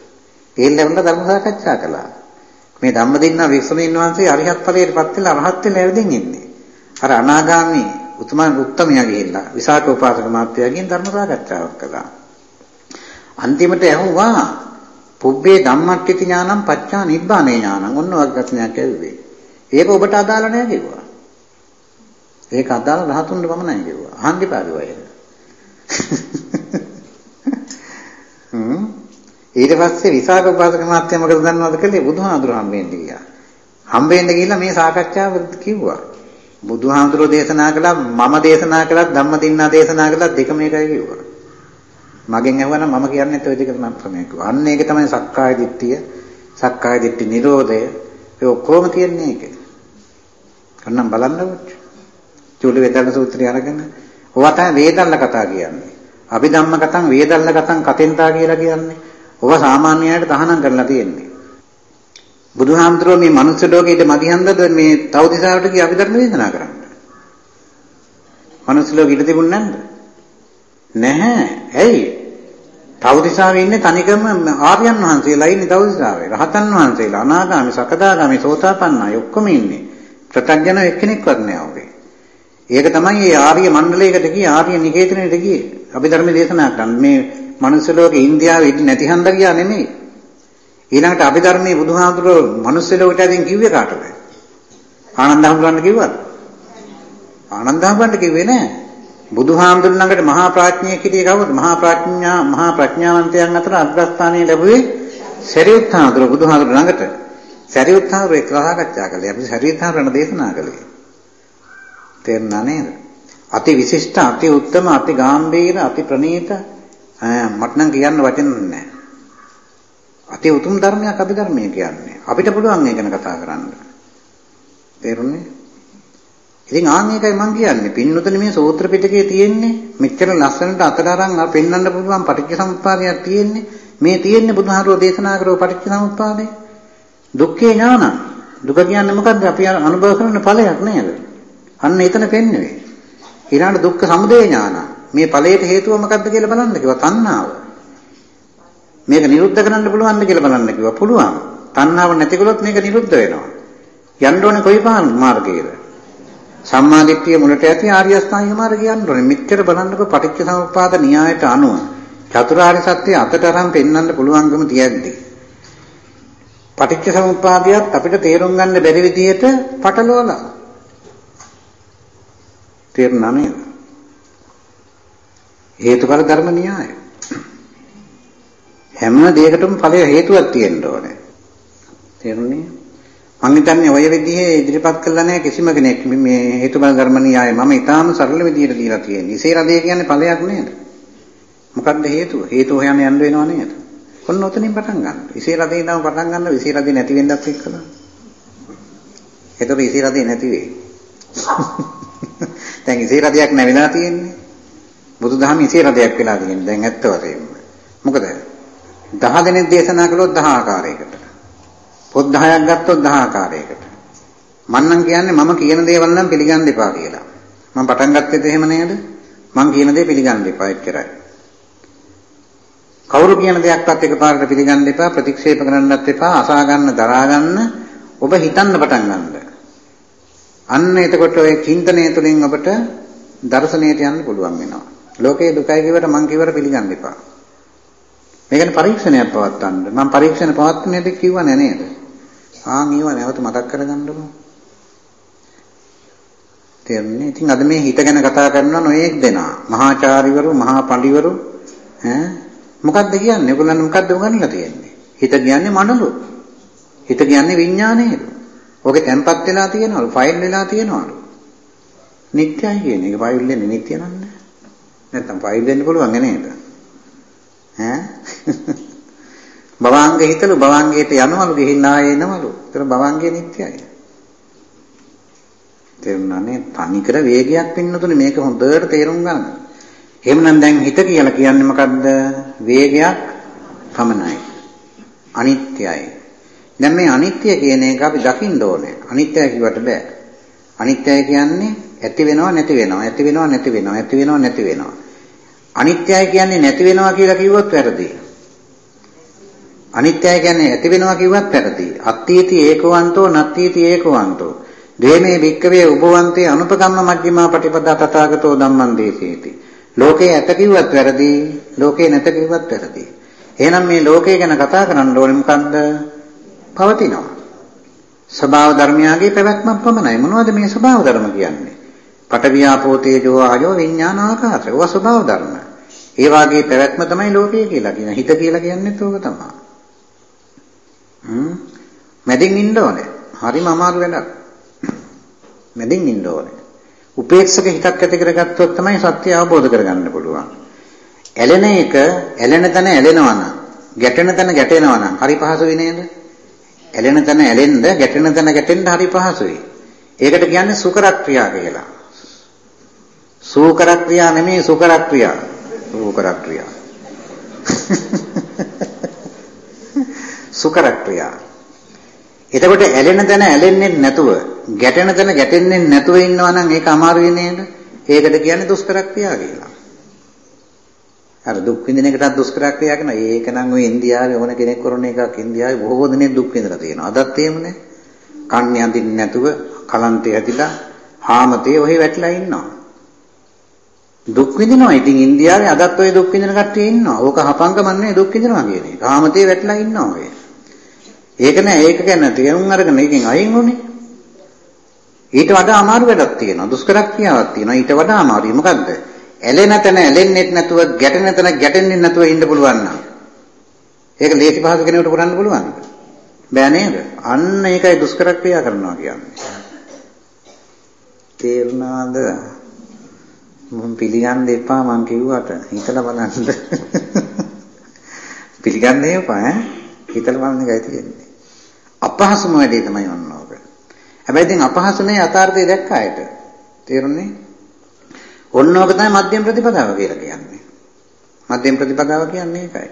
ඒල්ල වුණා ධර්ම සාකච්ඡා කළා. මේ ධම්මදින්නා වික්ෂුණීන් වහන්සේ අරිහත් ඵලයටපත් වෙලා රහත් වෙලා ඇවිදින් ඉන්නේ. අර අනාගාමි උතුමන් උත්තමයා ගිහිල්ලා විසාක උපාසක මාත්‍යාගෙන් ධර්ම සාකච්ඡාවක් කළා. අන්තිමට ඇහුවා පුබ්බේ ධම්මට්ඨිති ඥානං පච්චා නිබ්බානේ ඥානං ඔන්න වග්ගස්නයක් ඇවිවේ. ඒක ඔබට අදාළ නැහැ කිව්වා. ඒක අදාළ රහතුන්ට පමණයි කිව්වා. අහන්න එපා කිව්වා ඒක. <laughs> හ්ම් ඊට පස්සේ විසාක උපාසක මාත්‍ය මොකද දන්නවද කළේ බුදුහාඳුර හම්බෙන්න ගියා. හම්බෙන්න ගිහිල්ලා මේ සාකච්ඡාව කිව්වා. බුදුහාඳුරෝ දේශනා කළා මම දේශනා කළා ධම්මදින්නා දේශනා කළා දෙකම එකයි කිව්වා. මගෙන් ඇහුවනම් මම කියන්නේ ඔය දෙක තමයි ප්‍රමේය කිව්වා. අන්න ඒක තමයි සක්කාය දිට්ඨිය. සක්කාය දිට්ඨි නිරෝධය. ඒ ඔක්කොම තියන්නේ ඒක. අන්නම් බලන්නකො. චූල වේදල්ල සූත්‍රය අරගෙන ඔවා තමයි වේදල්ල කතා කියන්නේ. අභිධම්ම කතං වේදල්ල කතං කතෙන්තා කියලා කියන්නේ. ඔවා සාමාන්‍යයට තහනම් කරලා තියෙන්නේ. බුදුහාමුදුරුවෝ මේ මනුස්ස ලෝකෙට මදිහන්දද මේ තවදිසාවට කී අභිධර්ම දේශනා කරන්නේ. මනුස්ස ලෝකෙ ඉඳ තිබුණ නැද්ද? නැහැ. ඇයි? තවදිසාවේ ඉන්නේ තනිකම ආර්යයන් වහන්සේලා ඉන්නේ තවදිසාවේ. රහතන් වහන්සේලා අනාගාමි, සකදාගාමි, සෝතාපන්නයි ඔක්කොම ඉන්නේ. ප්‍රත්‍යඥ එක්කෙනෙක්වත් නෑ ඔබේ. ඒක තමයි මේ ආර්ය මණ්ඩලයකට ගියේ ආර්ය නිකේතනෙට ගියේ. අභිධර්ම දේශනා කරන්නේ මේ මනුස්ස ලෝකේ ඉන්දියාවේ ඉඳි නැති හන්ද ගියා නෙමෙයි. ඊළඟට අභිධර්මයේ බුදුහාමුදුරුවෝ මනුස්ස ලෝකයට ඇදින් කිව්වේ කාටද? ආනන්ද හඳුනන්න කිව්වද? ආනන්ද හඳුනන්න කිව්වේ නෑ. බුදුහාමුදුරන් ළඟට මහා ප්‍රඥා කිරිය කවුද? මහා ප්‍රඥා මහා ප්‍රඥාවන්තයන් අතර අග්‍රස්ථානීය ලැබුවේ සරියුත් හාමුදුරුවෝ බුදුහාමුදුරන් ළඟට. සරියුත් හාමුදුරුවෝ එක්ක සාකච්ඡා කළේ. අපි සරියුත් හාමුදුරන් දේශනා කළේ. තේරුණා නේද? අති විශිෂ්ට, අති උත්තම, අති ගාම්භීර, අති ප්‍රණීත මට නම් කියන්න වචන නැහැ. අති උතුම් ධර්මයක් අභිධර්මය කියන්නේ. අපිට පුළුවන් ඒක ගැන කතා කරන්න. තේරුණේ? ඉතින් ආන් මේකයි මම කියන්නේ. පින්නුතනේ මේ සූත්‍ර පිටකේ තියෙන්නේ මෙච්චර ලස්සනට අතට අරන් ආ පෙන්වන්න පුළුවන් පටිච්චසමුප්පාදයක් තියෙන්නේ. මේ තියෙන්නේ බුදුහාරෝ දේශනා කරෝ පටිච්චසමුප්පාදේ. දුක්ඛේ ඥාන. දුක කියන්නේ මොකද්ද? අපි අනුභව කරන ඵලයක් නේද? අන්න එතන පෙන්වන්නේ. ඊළඟ දුක්ඛ සමුදය ඥාන. මේ ඵලයට හේතුව මොකද්ද කියලා බලන්න කිව්වා. තණ්හාව. මේක නිරුද්ධ කරන්න පුළුවන්ද කියලා බලන්න කිව්වා. පුළුවන්. තණ්හාව නැති කළොත් මේක නිරුද්ධ වෙනවා. යන්න ඕනේ කොයි මාර්ගයේද? සම්මාදිට්ඨිය මුලට ඇති ආර්ය අෂ්ටාංගික මාර්ගය යන්න ඕනේ. මෙච්චර බලන්නකො පටිච්ච සමුප්පාද න්‍යායට අනුව චතුරාර්ය සත්‍ය අතට අරන් පෙන්වන්න පුළුවන්කම තියද්දී පටිච්ච සමුප්පාදයක් අපිට තේරුම් ගන්න බැරි විදිහට පටලවලා තේරුණා නේද? හේතුඵල ධර්ම න්‍යාය. හැම දෙයකටම ඵලය හේතුවක් තියෙන්න ඕනේ. තේරුණේ? මම හිතන්නේ ඔය විදිහේ ඉදිරිපත් කළා නැහැ කිසිම කෙනෙක් මේ හේතුඵල ධර්ම න්‍යාය මම ඊටාම සරල විදිහට දීලා තියෙන්නේ. ඉසේ රදේ කියන්නේ ඵලයක් නේද? මොකද්ද හේතුව? හේතුව හොයන්න යන්න වෙනව නේද? ඔන්න ඔතනින් පටන් ගන්න. ඉසේ රදේ ඉඳන් පටන් ගන්න ඉසේ රදේ නැති වෙන්නත් එක්කලා. එතකොට ඉසේ රදේ නැති වෙයි. <laughs> දැන් ඉසේ රදයක් නැවිලා තියෙන්නේ. බුදුදහම ඉසේ රදයක් වෙලා තියෙන්නේ. දැන් ඇත්ත වශයෙන්ම. මොකද 10 දෙනෙක් දේශනා කළොත් 10 ආකාරයකට. පොත් 10ක් ගත්තොත් 10 ආකාරයකට. මන්නම් කියන්නේ මම කියන දේවල් නම් පිළිගන්න එපා කියලා. මම පටන් ගත්තේත් එහෙම නේද? මං කියන දේ පිළිගන්න එපා එච්චරයි. කවුරු කියන දෙයක්වත් එකපාරට පිළිගන්න එපා ප්‍රතික්ෂේප කරන්නත් එපා අසා ගන්න දරා ගන්න ඔබ හිතන්න පටන් ගන්න. අන්න එතකොට ඔය චින්තනය තුළින් ඔබට දර්ශනයට යන්න පුළුවන් වෙනවා. ලෝකේ දුකයි කියවට මං කියවට පිළිගන්න එපා. මේකනේ පරීක්ෂණයක් පවත්වන්න. මම පරීක්ෂණ පවත්වන්නේද කිව්වා නෑ නේද? ආන් ඒව නැවත මතක් කරගන්නකො. තේරුණේ? ඉතින් අද මේ හිත ගැන කතා කරනවා නොයේක් දෙනා. මහාචාර්යවරු, මහා පඬිවරු ඈ මොකද්ද කියන්නේ? ඔයගොල්ලන් මොකද්ද උගන්වලා තියෙන්නේ? හිත කියන්නේ මනලු. හිත කියන්නේ විඥානයලු. ඔගේ තැම්පත් වෙලා තියෙනවලු, ෆයිල් වෙලා තියෙනවලු. නිත්‍යයි කියන එක ෆයිල් වෙන්නේ නිත්‍ය නන්නේ. නැත්තම් ෆයිල් වෙන්න පුළුවන් නේද? ඈ භවංග හිතලු භවංගයට යනවලු ගිහින් ආයේ එනවලු. ඒතර භවංගේ නිට්ටයයි. තේරුණානේ තනිකර වේගයක් පින්නතුනේ මේක හොඳට තේරුම් ගන්න. එහෙමනම් දැන් හිත කියලා කියන්නේ මොකද්ද? වේගයක් පමණයි. අනිත්‍යයි. දැන් මේ අනිත්‍ය කියන එක අපි දකින්න ඕනේ. අනිත්‍යයි කිව්වට බෑ. අනිත්‍යයි කියන්නේ ඇති වෙනව නැති වෙනව ඇති වෙනව නැති වෙනව ඇති වෙනව නැති වෙනව අනිත්‍යයි කියන්නේ නැති වෙනවා කියලා කිව්වොත් වැරදි. අනිත්‍යයි කියන්නේ ඇති වෙනවා කිව්වත් වැරදි. අත්ථීති ඒකවන්තෝ නත්ථීති ඒකවන්තෝ. දේමේ වික්කවේ උපවන්තේ අනුපකම්ම මජ්ක්‍ධිමා පටිපදා තථාගතෝ ධම්මං දේශේති. ලෝකේ ඇත කිව්වත් වැරදි. ලෝකේ නැත කිව්වත් වැරදි. එහෙනම් මේ ලෝකය ගැන කතා කරන්න ඕනේ මොකන්ද? පවතිනවා. ස්වභාව ධර්මයාගේ පැවැත්මක් පමණයි. මොනවද මේ ස්වභාව ධර්ම කියන්නේ? පඨවියාපෝ තේජෝ ආයෝ විඥාන ආකාශ. ඒවා ස්වභාව ධර්ම. ඒ වාගේ පැවැත්ම තමයි ලෝකය කියලා කියන. හිත කියලා කියන්නේත් ඕක තමයි. හ්ම්. මැදින් ඉන්න ඕනේ. හරිම අමාරු වැඩක්. මැදින් ඉන්න ඕනේ. උපේක්ෂක හිතක් ඇති කරගත්තොත් තමයි සත්‍ය අවබෝධ කරගන්න පුළුවන්. ඇලෙන එක ඇලෙන තැන ඇලෙනවා නම්, ගැටෙන තැන ගැටෙනවා නම් හරි පහසුයි නේද? ඇලෙන තැන ඇලෙන්න, ගැටෙන තැන ගැටෙන්න හරි පහසුයි. ඒකට කියන්නේ සුකර ක්‍රියා කියලා. සූකර ක්‍රියා නෙමෙයි සුකර ක්‍රියා. සූකර ක්‍රියා. සුකර ක්‍රියා. එතකොට ඇලෙන තැන ඇලෙන්නේ නැතුව, ගැටෙන තැන ගැටෙන්නේ නැතුව ඉන්නවා නම් ඒක අමාරුයි නේද? ඒකට කියන්නේ දුෂ්කර ක්‍රියා කියලා. අර දුක් විඳින එකටත් දුෂ්කර ක්‍රියා කරනවා. ඒක නම් ඔය ඉන්දියාවේ ඕන කෙනෙක් කරන එකක් ඉන්දියාවේ බොහෝ දෙනෙක් දුක් විඳලා තියෙනවා. අදත් එහෙමනේ. කන්නේ අඳින්නේ නැතුව, කලන්තේ ඇතිලා, හාමතේ ඔහි වැටිලා ඉන්නවා. දුක් විඳිනවා. ඉතින් ඉන්දියාවේ අදත් ඔය දුක් විඳින කට්ටිය ඉන්නවා. ඕක හපංකම නෙවෙයි දුක් විඳිනවා කියන එක. කාමතේ වැටලා ඉන්නවා ඔය. ඒක නෑ ඒක ගැන තේරුම් අරගෙන ඒකෙන් අයින් වුනේ. ඊට වඩා අමාරු වැඩක් තියෙනවා. දුෂ්කර ක්‍රියාවක් තියෙනවා. ඊට වඩා අමාරුයි. මොකද්ද? ඇලෙන තැන ඇලෙන්නෙත් නැතුව ගැටෙන තැන ගැටෙන්නෙත් නැතුව ඉන්න පුළුවන් නම්. ඒක ලේසි පහසු කෙනෙකුට කරන්න පුළුවන්ද? බෑ නේද? අන්න ඒකයි දුෂ්කර ක්‍රියා කරනවා කියන්නේ. තේරුණාද? මම පිළිගන්න එපා මං කිව්වට හිතලා බලන්න. පිළිගන්න එපා ඈ. හිතලා බලන්න එකයි තියෙන්නේ. අපහසුම වැඩේ තමයි වන්නෝක. හැබැයි ඉතින් අපහසුනේ යථාර්ථය දැක්ක අයට. තේරුණේ? ඔන්න ඔක තමයි මධ්‍යම ප්‍රතිපදාව කියලා කියන්නේ. මධ්‍යම ප්‍රතිපදාව කියන්නේ ඒකයි.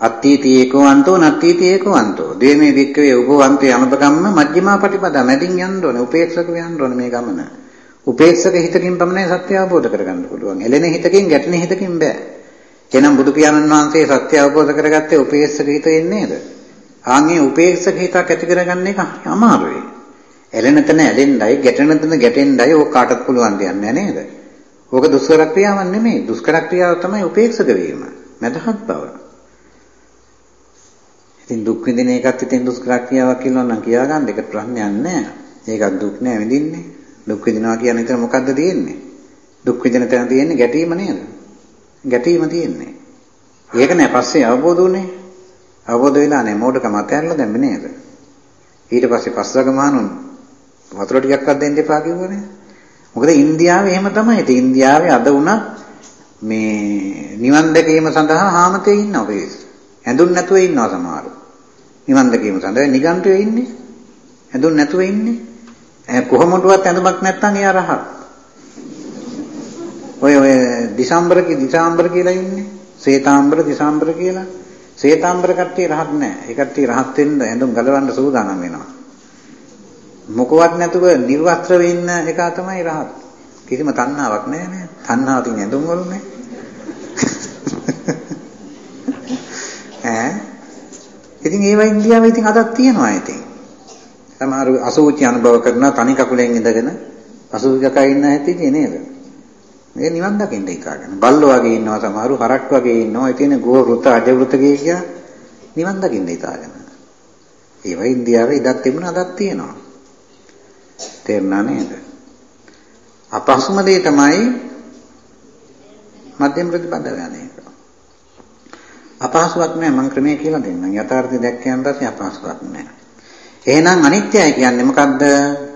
අත්ථීති ඒකවන්තෝ නත්ථීති ඒකවන්තෝ. දේමේ වික්කවේ උපවන්තේ අනුපකම්ම මජ්ක්‍ධිමා ප්‍රතිපදා මැදින් යන්න ඕනේ. උපේක්ෂක යන්න ඕනේ මේ ගමන. උපේක්ෂක හිතකින් පමණයි සත්‍ය අවබෝධ කරගන්න පුළුවන්. එළෙන හිතකින් ගැටෙන හිතකින් බෑ. එහෙනම් බුදු පියාණන් වහන්සේ සත්‍ය අවබෝධ කරගත්තේ උපේක්ෂක හිතෙන් නේද? ආන්ගේ උපේක්ෂක හිතක් ඇති කරගන්න එක අමාරුයි. ඇලෙන තැන ඇලෙන්නයි, ගැටෙන තැන ගැටෙන්නයි ඕක කාටත් පුළුවන් දෙයක් නෑ නේද? ඕක දුෂ්කර ක්‍රියාවක් නෙමෙයි. දුෂ්කර ක්‍රියාව තමයි උපේක්ෂක වීම. මදහත් බව. ඉතින් දුක් විඳින එකත් ඉතින් දුෂ්කර ක්‍රියාවක් කියලා නම් කියාගන්න ඒක ප්‍රශ්නයක් නෑ. ඒකත් දුක් නෑ විඳින්නේ. දුක් විඳිනවා කියන එක මොකද්ද තියෙන්නේ? දුක් විඳින තැන තියෙන්නේ ගැටීම නේද? ගැටීම තියෙන්නේ. ඒක නෑ පස්සේ අවබෝධ වුනේ. අවබෝධ වෙලා නෑ මෝඩකම අතහැරලා දැම්මේ නේද? ඊට පස්සේ පස්වග මහණුන් වතුර ටිකක්වත් දෙන්න එපා කිව්වනේ. මොකද ඉන්දියාවේ එහෙම තමයි. ඉතින් ඉන්දියාවේ අද වුණත් මේ නිවන් දැකීම සඳහා හාමතේ ඉන්නවා පිරිස. ඇඳුම් නැතුව ඉන්නවා සමහරව. නිවන් දැකීම සඳහා නිගන්ඨයෝ ඉන්නේ. ඇඳුම් නැතුව ඉන්නේ. කොහොමඩුවත් ඇඳුමක් නැත්නම් එයා රහත්. ඔය ඔය දිසාම්බර කි දිසාම්බර කියලා ඉන්නේ. සේතාම්බර දිසාම්බර කියලා. සේතාම්බර කට්ටිය රහත් නැහැ. ඒ කට්ටිය රහත් වෙන්න ඇඳුම් ගලවන්න සූදානම් වෙනවා. මොකවත් නැතුව නිර්වස්ත්‍ර වෙන්න එක තමයි රහත්. කිසිම තණ්හාවක් නැහැ නේ. තණ්හාව තියෙන ඇඳුම් වලනේ. <laughs> ඈ ඉතින් ඒවා ඉන්දියාවේ ඉතින් අදක් තියෙනවා ඉතින්. සමහර අසුචි අනුභව කරන තනි කකුලෙන් ඉඳගෙන අසුචිකක ඉන්න ඇති නේද? මේ නිවන් දකින්න හිතාගෙන. බල්ලෝ වගේ ඉන්නවා සමහරු හරක් වගේ ඉන්නවා. ඒ කියන්නේ ගෝ වෘත අජ වෘත කිය නිවන් දකින්න හිතාගෙන. ඒවා ඉන්දියාවේ ඉදක් තිබුණා අදක් තියෙනවා. තේරුණා නේද? අපහසුම දේ තමයි මධ්‍යම ප්‍රතිපදාව යන එක. අපහසුයක් නෑ මම ක්‍රමයේ කියලා දෙන්නම්. යථාර්ථය දැක්කයන් පස්සේ අපහසුයක් නෑ. එහෙනම් අනිත්‍යයි කියන්නේ මොකද්ද?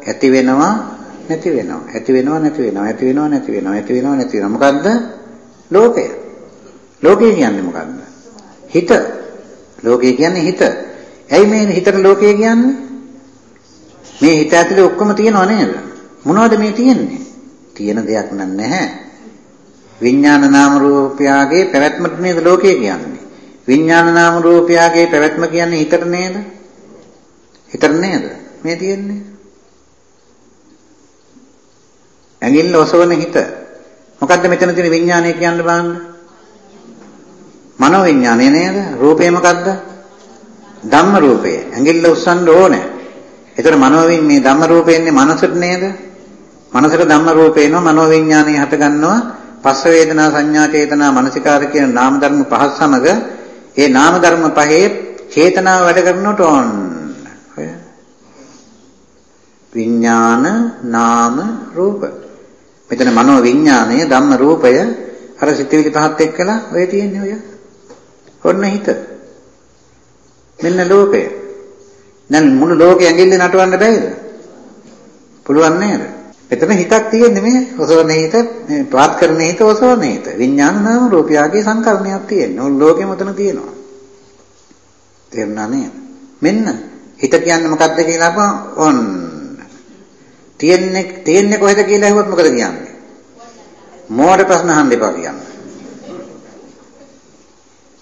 ඇති වෙනවා නැති වෙනවා. ඇති වෙනවා නැති වෙනවා. ඇති වෙනවා නැති වෙනවා. ඇති වෙනවා නැති වෙනවා. මොකද්ද? ලෝකය. ලෝකය කියන්නේ මොකද්ද? හිත. ලෝකය කියන්නේ හිත. ඇයි මේ හිතට ලෝකය කියන්නේ? මේ හිත ඇතුලේ ඔක්කොම තියෙනව නේද? මොනවද මේ තියෙන්නේ? තියෙන දෙයක් නැහැ. විඥාන නාම රූපයාගේ පැවැත්මට නේද ලෝකය කියන්නේ. විඥාන නාම රූපයාගේ පැවැත්ම කියන්නේ හිතට නේද? හිතට නේද? මේ තියෙන්නේ. ඇඟිල්ල ඔසවන හිත. මොකද්ද මෙතන තියෙන විඥානය කියන්න බලන්න. මනෝ විඥානය නේද? රූපේ මොකද්ද? ධම්ම රූපය. ඇඟිල්ල උස්සන්න ඕනේ. ඒතර මනෝවින් මේ ධම්ම රූපේ මනසට නේද? මනසට ධම්ම රූපේ එනවා මනෝ විඥානය හට ගන්නවා. පස්ස වේදනා සංඥා චේතනා මනසිකාර කියන නාම ධර්ම පහ සමග ඒ නාම ධර්ම පහේ චේතනාව වැඩ කරනකොට ඕන් විඥාන නාම රූප මෙතන මනෝ විඥානය ධම්ම රූපය අර සිතිවිලි පහත් එක්කලා ඔය තියෙන්නේ ඔය ඔන්න හිත මෙන්න ලෝකය දැන් මුළු ලෝකෙ ඇඟිල්ල නටවන්න බැයිද? පුළුවන් නේද? එතන හිතක් තියෙන්නේ මේ ඔසවන හිත, මේ පාත් කරන හිත ඔසවන හිත. විඥාන නාම රූපයගේ සංකල්පයක් තියෙනවා. මුළු ලෝකෙම උතන තියෙනවා. තේරුණා නේද? මෙන්න හිත කියන්නේ මොකක්ද කියලා අපා ඔන්න. තියෙන්නේ තියෙන්නේ කොහෙද කියලා අහුවොත් මොකද කියන්නේ? මෝඩ ප්‍රශ්න අහන්න එපා කියන්නේ.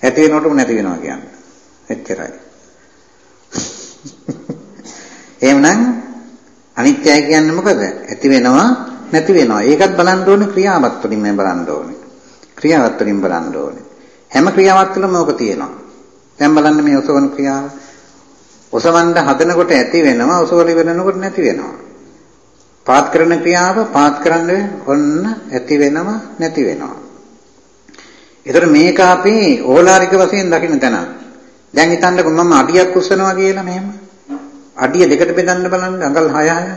ඇති වෙනකොටම නැති වෙනවා කියන්නේ. එච්චරයි. එහෙමනම් අනිත්‍යයි කියන්නේ මොකද? ඇති වෙනවා නැති වෙනවා. ඒකත් බලන්න ඕනේ ක්‍රියාවත් වලින් මේ බලන්න ඕනේ. ක්‍රියාවත් වලින් බලන්න ඕනේ. හැම ක්‍රියාවක් තුළම ඕක තියෙනවා. දැන් බලන්න මේ ඔසවන ක්‍රියාව. ඔසවන්න හදනකොට ඇති වෙනවා, ඔසවල වෙනකොට නැති වෙනවා. පාත් කරන ක්‍රියාව පාත් කරන්නේ ඔන්න ඇති වෙනවා නැති වෙනවා. ඒතර මේක අපි ඕලාරික වශයෙන් දකින්න තැන. දැන් හිතන්නකො මම අඩියක් උස්සනවා කියලා මෙහෙම. අඩිය දෙකට බෙදන්න බලන්න අඟල් 6 6.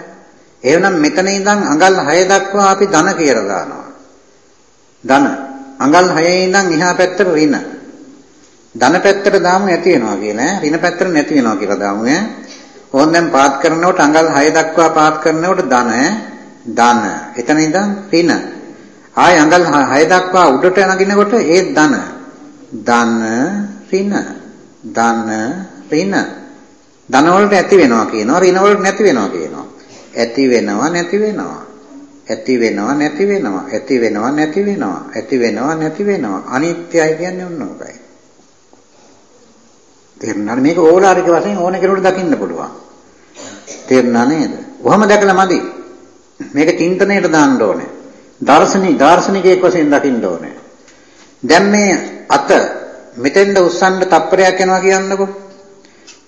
එහෙනම් මෙතන ඉඳන් අඟල් 6 දක්වා අපි ධන කියලා දානවා. ධන. අඟල් 6 ඉඳන් එහා පැත්තට ඍණ. ධන පැත්තට දාමු ඇති වෙනවා කියලා ඈ. ඍණ පැත්තට නැති වෙනවා කියලා දාමු ඈ. ඕන් දැන් පාත් කරනකොට අඟල් 6 දක්වා පාත් කරනකොට ධන ඈ. ධන. එතන ඉඳන් ඍණ. ආය අඟල් 6 දක්වා උඩට නගිනකොට ඒ ධන. ධන ඍණ. ධන ඍණ ධන වලට ඇති වෙනවා කියනවා ඍණ වලට නැති වෙනවා කියනවා. ඇති වෙනවා නැති වෙනවා. ඇති වෙනවා නැති වෙනවා. ඇති වෙනවා නැති වෙනවා. ඇති වෙනවා නැති වෙනවා. අනිත්‍යයි කියන්නේ ඔන්න ඔකයි. තේරුණාද මේක ඕලාරික වශයෙන් ඕන කෙනෙකුට දකින්න පුළුවන්. තේරුණා නේද? කොහොම දැකලා මදි. මේක චින්තනයට දාන්න ඕනේ. දාර්ශනික දාර්ශනිකයෙක් වශයෙන් දකින්න ඕනේ. දැන් මේ අත මෙතෙන්ද උස්සන්න තප්පරයක් යනවා කියන්නකෝ.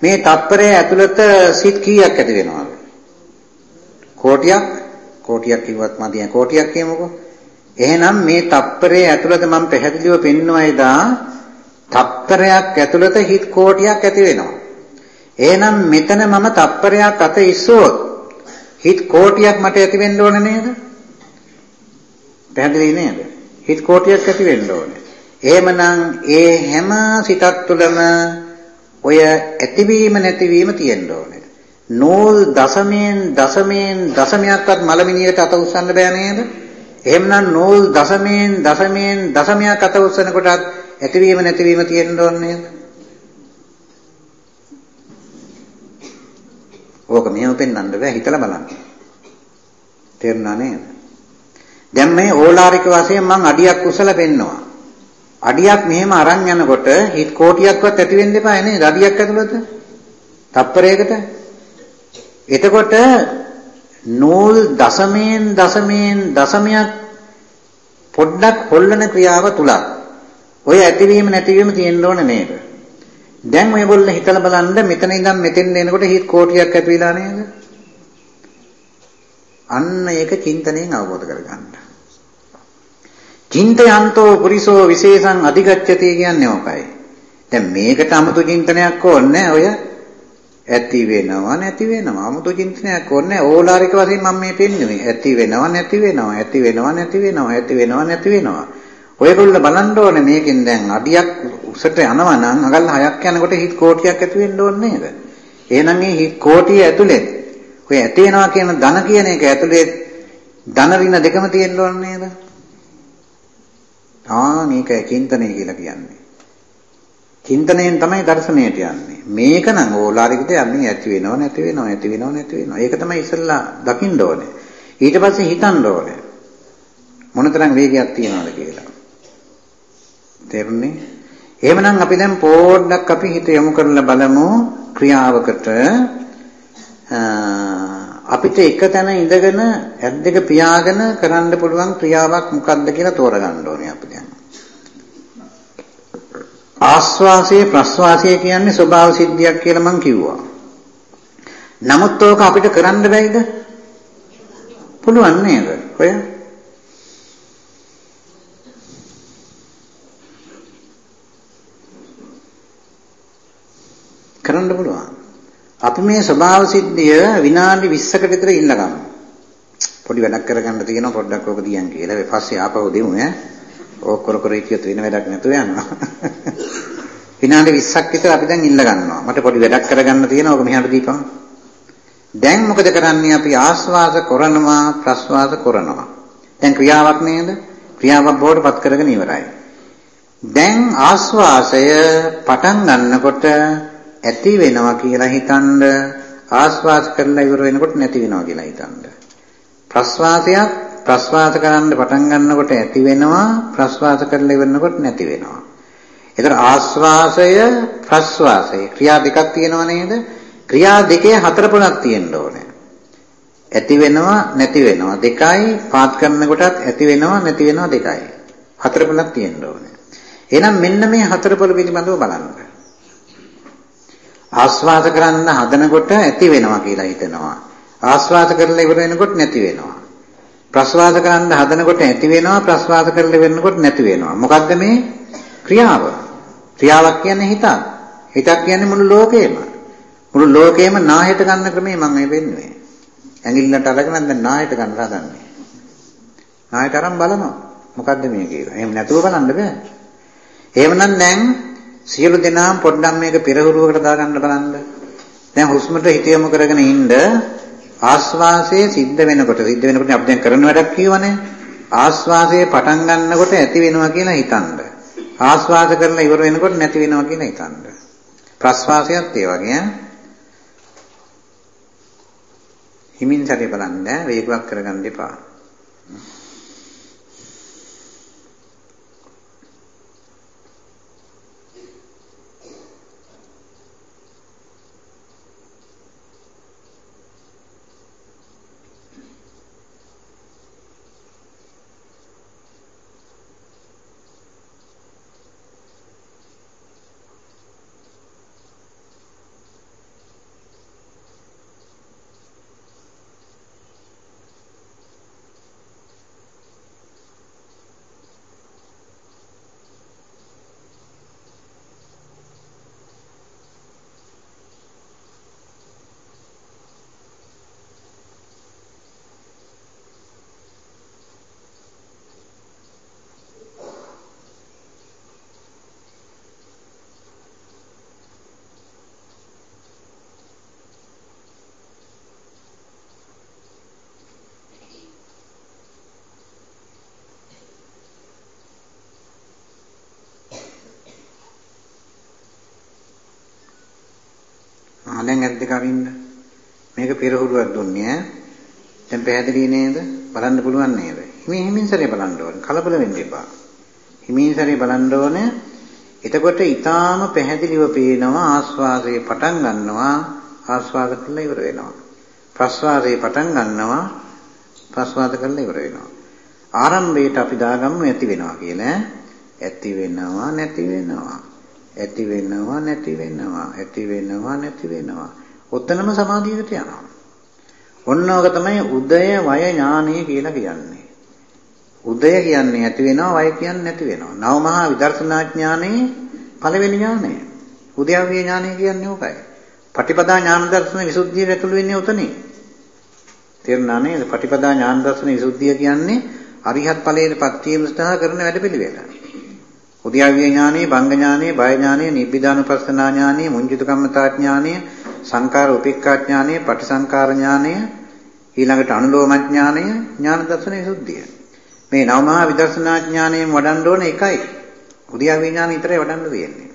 මේ තප්පරය ඇතුළත සිත් කීයක් ඇති වෙනවද? කෝටියක් කෝටියක් කිව්වත් මදිය කෝටියක් කියමුකෝ. එහෙනම් මේ තප්පරය ඇතුළත මම පැහැදිලිව පෙන්වනවා එදා තප්පරයක් ඇතුළත හිත් කෝටියක් ඇති වෙනවා. එහෙනම් මෙතන මම තප්පරයක් අත ඉස්සුවොත් හිත් කෝටියක් මට ඇති වෙන්න ඕනේ නේද? පැහැදිලි නේද? හිත් කෝටියක් ඇති වෙන්න ඕනේ. එහෙමනම් ඒ හැම සිතක් තුළම ඔය ඇතිවීම නැතිවීම තියෙන්න ඕනේ. නූල් දශමයෙන් දශමයෙන් දශමයක්වත් මලමිනියට අත උස්සන්න බෑ නේද? එහෙමනම් නූල් දශමයෙන් දශමයෙන් දශමයක් අත උස්සනකොටත් ඇතිවීම නැතිවීම තියෙන්න ඕනේ නේද? ඕක මෙහෙම පෙන්වන්න බෑ හිතලා බලන්න. තේරුණා නේද? දැන් මේ ඕලාරික වශයෙන් මං අඩියක් උසලා පෙන්නවා. අඩියක් මෙහෙම අරන් යනකොට හිත කෝටියක්වත් ඇති වෙන්න එපා නේද? අඩියක් ඇතුළත. තප්පරයකට. එතකොට නූල් දශමයෙන් දශමයෙන් දශමයක් පොඩ්ඩක් හොල්ලන ක්‍රියාව තුල ඔය ඇතිවීම නැතිවීම තියෙන්න ඕන නේද? දැන් ඔයගොල්ලෝ හිතලා බලන්න මෙතන ඉඳන් මෙතෙන් එනකොට හිත කෝටියක් ඇති වෙලා නේද? අන්න ඒක චින්තනයෙන් අවබෝධ කරගන්න. චින්තයන්තෝ පුරිසෝ විශේෂං අධිගච්ඡති කියන්නේ ඕකයි. දැන් මේකට 아무තු චින්තනයක් ඕනේ ඔය ඇති වෙනවා නැති වෙනවා 아무තු චින්තනයක් ඕනේ ඕලාරික වශයෙන් මම මේ පෙන්නුවේ ඇති වෙනවා නැති වෙනවා ඇති වෙනවා නැති වෙනවා ඇති වෙනවා නැති වෙනවා ඔයගොල්ලෝ බලන්න ඕනේ මේකෙන් දැන් අඩියක් උසට යනවා නම් අගල් හයක් යනකොට හිත කෝටියක් ඇති වෙන්න ඕනේ නේද? එහෙනම් මේ හිත කෝටිය ඇතුලේ ඔය ඇති වෙනවා කියන ධන කියන එක ඇතුලේ ධන ඍණ දෙකම තියෙන්න ඕනේ නේද? ආ මේකයි චින්තනය කියලා කියන්නේ. චින්තනයෙන් තමයි දර්ශනයට යන්නේ. මේක නම් ඕලාරිකට යන්නේ ඇති වෙනව නැති වෙනව ඇති වෙනව නැති වෙනව. ඒක තමයි ඉස්සෙල්ලා දකින්න ඕනේ. ඊට පස්සේ හිතන්න ඕනේ. මොනතරම් වේගයක් තියනවද කියලා. තේරුණේ? එහෙමනම් අපි දැන් පොඩ්ඩක් අපි හිත යොමු කරලා බලමු ක්‍රියාවකට අපිට එක තැන ඉඳගෙන ඇස් දෙක පියාගෙන කරන්න පුළුවන් ක්‍රියාවක් මොකක්ද කියලා තෝරගන්න ඕනේ අපි දැන්. ආස්වාසයේ ප්‍රස්වාසයේ කියන්නේ ස්වභාව සිද්ධියක් කියලා මම කිව්වා. නමුත් ඕක අපිට කරන්න බැයිද? පුළුවන් නේද? ඔය කරන්න පුළුවන්. අපි මේ ස්වභාව සිද්ධිය විනාඩි 20කට විතර ඉන්න ගමු. පොඩි වැඩක් කරගන්න තියෙනවා පොඩ්ඩක් ඕක දියන් කියලා. ඊට පස්සේ ආපහු දෙමු ඈ. ඕක කර කර හිටියොත් වෙන වැඩක් නැතුව යනවා. <laughs> විනාඩි 20ක් විතර අපි දැන් ඉල්ල ගන්නවා. මට පොඩි වැඩක් කරගන්න තියෙනවා. ඕක මෙහාට දීපන්. දැන් මොකද කරන්නේ අපි ආස්වාද කරනවා ප්‍රස්වාද කරනවා. දැන් ක්‍රියාවක් නේද? ක්‍රියාවක් බවට පත් කරගෙන ඉවරයි. දැන් ආස්වාසය පටන් ගන්නකොට ඇති වෙනවා කියලා හිතනද ආස්වාද කරලා ඉවර වෙනකොට නැති වෙනවා කියලා හිතනද? ප්‍රස්වාසයක් ප්‍රස්වාස කරන්න පටන් ගන්නකොට ඇති වෙනවා ප්‍රස්වාස කරලා ඉවරනකොට නැති වෙනවා. ඒතර ආස්වාසය ප්‍රස්වාසය. ක්‍රියා දෙකක් තියෙනව නේද? ක්‍රියා දෙකේ හතර පොලක් තියෙන්න ඕනේ. ඇති වෙනවා නැති වෙනවා. දෙකයි පාත් කරනකොටත් ඇති වෙනවා නැති වෙනවා දෙකයි. හතර පොලක් තියෙන්න ඕනේ. එහෙනම් මෙන්න මේ හතර පොල පිළිබඳව බලන්න. ආස්වාද කරන්න හදනකොට ඇති වෙනවා කියලා හිතනවා. ආස්වාද කරලා ඉවර වෙනකොට නැති වෙනවා. ප්‍රස්වාද කරන්න හදනකොට ඇති වෙනවා ප්‍රස්වාද කරලා ඉවරනකොට නැති වෙනවා. මොකද්ද මේ ක්‍රියාව? ක්‍රියාවක් කියන්නේ හිතක්. හිතක් කියන්නේ මුළු ලෝකෙම. මුළු ලෝකෙම නාහෙට ගන්න ක්‍රමය මම මේ වෙන්නේ. ඇඟිල්ලට අරගෙන දැන් නාහෙට ගන්න හදන්නේ. නාහෙට අරන් බලනවා. මොකද්ද මේ කියලා. එහෙම නැතුව බලන්න බෑ. එහෙමනම් දැන් සියලු දෙනාම පොඩ්ඩක් මේක පෙරහුරුවකට දාගන්න බලන්න. දැන් හුස්මට හිත යොමු කරගෙන ඉන්න ආස්වාසයේ සිද්ධ වෙනකොට සිද්ධ වෙනකොට අපි දැන් කරන වැඩක් කියවනේ. ආස්වාසයේ පටන් ගන්නකොට ඇති වෙනවා කියලා හිතන්න. ආස්වාස කරලා ඉවර වෙනකොට නැති වෙනවා කියලා හිතන්න. ප්‍රස්වාසයත් ඒ වගේ. හිමින් සැරේ බලන්න වේගවත් කරගන්න එපා. පෙරහුරුවක් දුන්නේ ඈ. දැන් පැහැදිලි නේද? බලන්න පුළුවන් නේද? හිමින් හිමින් සැරේ බලන්න ඕනේ. කලබල වෙන්න එපා. හිමින් සැරේ බලන්න ඕනේ. එතකොට ඊටාම පැහැදිලිව පේනවා ආස්වාදයේ පටන් ගන්නවා ආස්වාද කරලා ඉවර වෙනවා. ප්‍රස්වාදයේ පටන් ගන්නවා ප්‍රස්වාද කරලා ඉවර වෙනවා. ආරම්භයට අපි දාගමු ඇති වෙනවා කියලා. ඇති වෙනවා නැති වෙනවා. ඇති වෙනවා නැති වෙනවා ඇති වෙනවා නැති වෙනවා ඔතනම සමාධියට යනවා ඔන්නෝක තමයි උදය වය ඥානය කියලා කියන්නේ. උදය කියන්නේ ඇති වෙනවා වය කියන්නේ නැති වෙනවා. නව මහා විදර්ශනා ඥානයේ පළවෙනි ඥානය. උද්‍යව්‍ය ඥානය කියන්නේ ඕකයි. පටිපදා ඥාන දර්ශන විසුද්ධියට ඇතුළු වෙන්නේ උතනේ. තේරුණා නේද? පටිපදා ඥාන දර්ශන විසුද්ධිය කියන්නේ අරිහත් ඵලයේපත් වීම සඳහා කරන වැඩපිළිවෙල. උද්‍යාවිය ඥානෙ, බංග ඥානෙ, බය ඥානෙ, නිබ්බිදානුපස්සනා ඥානෙ, මුංජිත කම්මතා ඥානෙ, සංකාර උපේක්ඛා ඥානෙ, පටිසංකාර ඥානෙ, ඊළඟට අනුලෝම ඥානය, ඥාන දර්ශනයේ සුද්ධිය. මේ නවමහා විදර්ශනා ඥානයෙන් වඩන්න ඕන එකයි. උද්‍යාවිය ඥානෙ විතරයි වඩන්න තියෙන්නේ.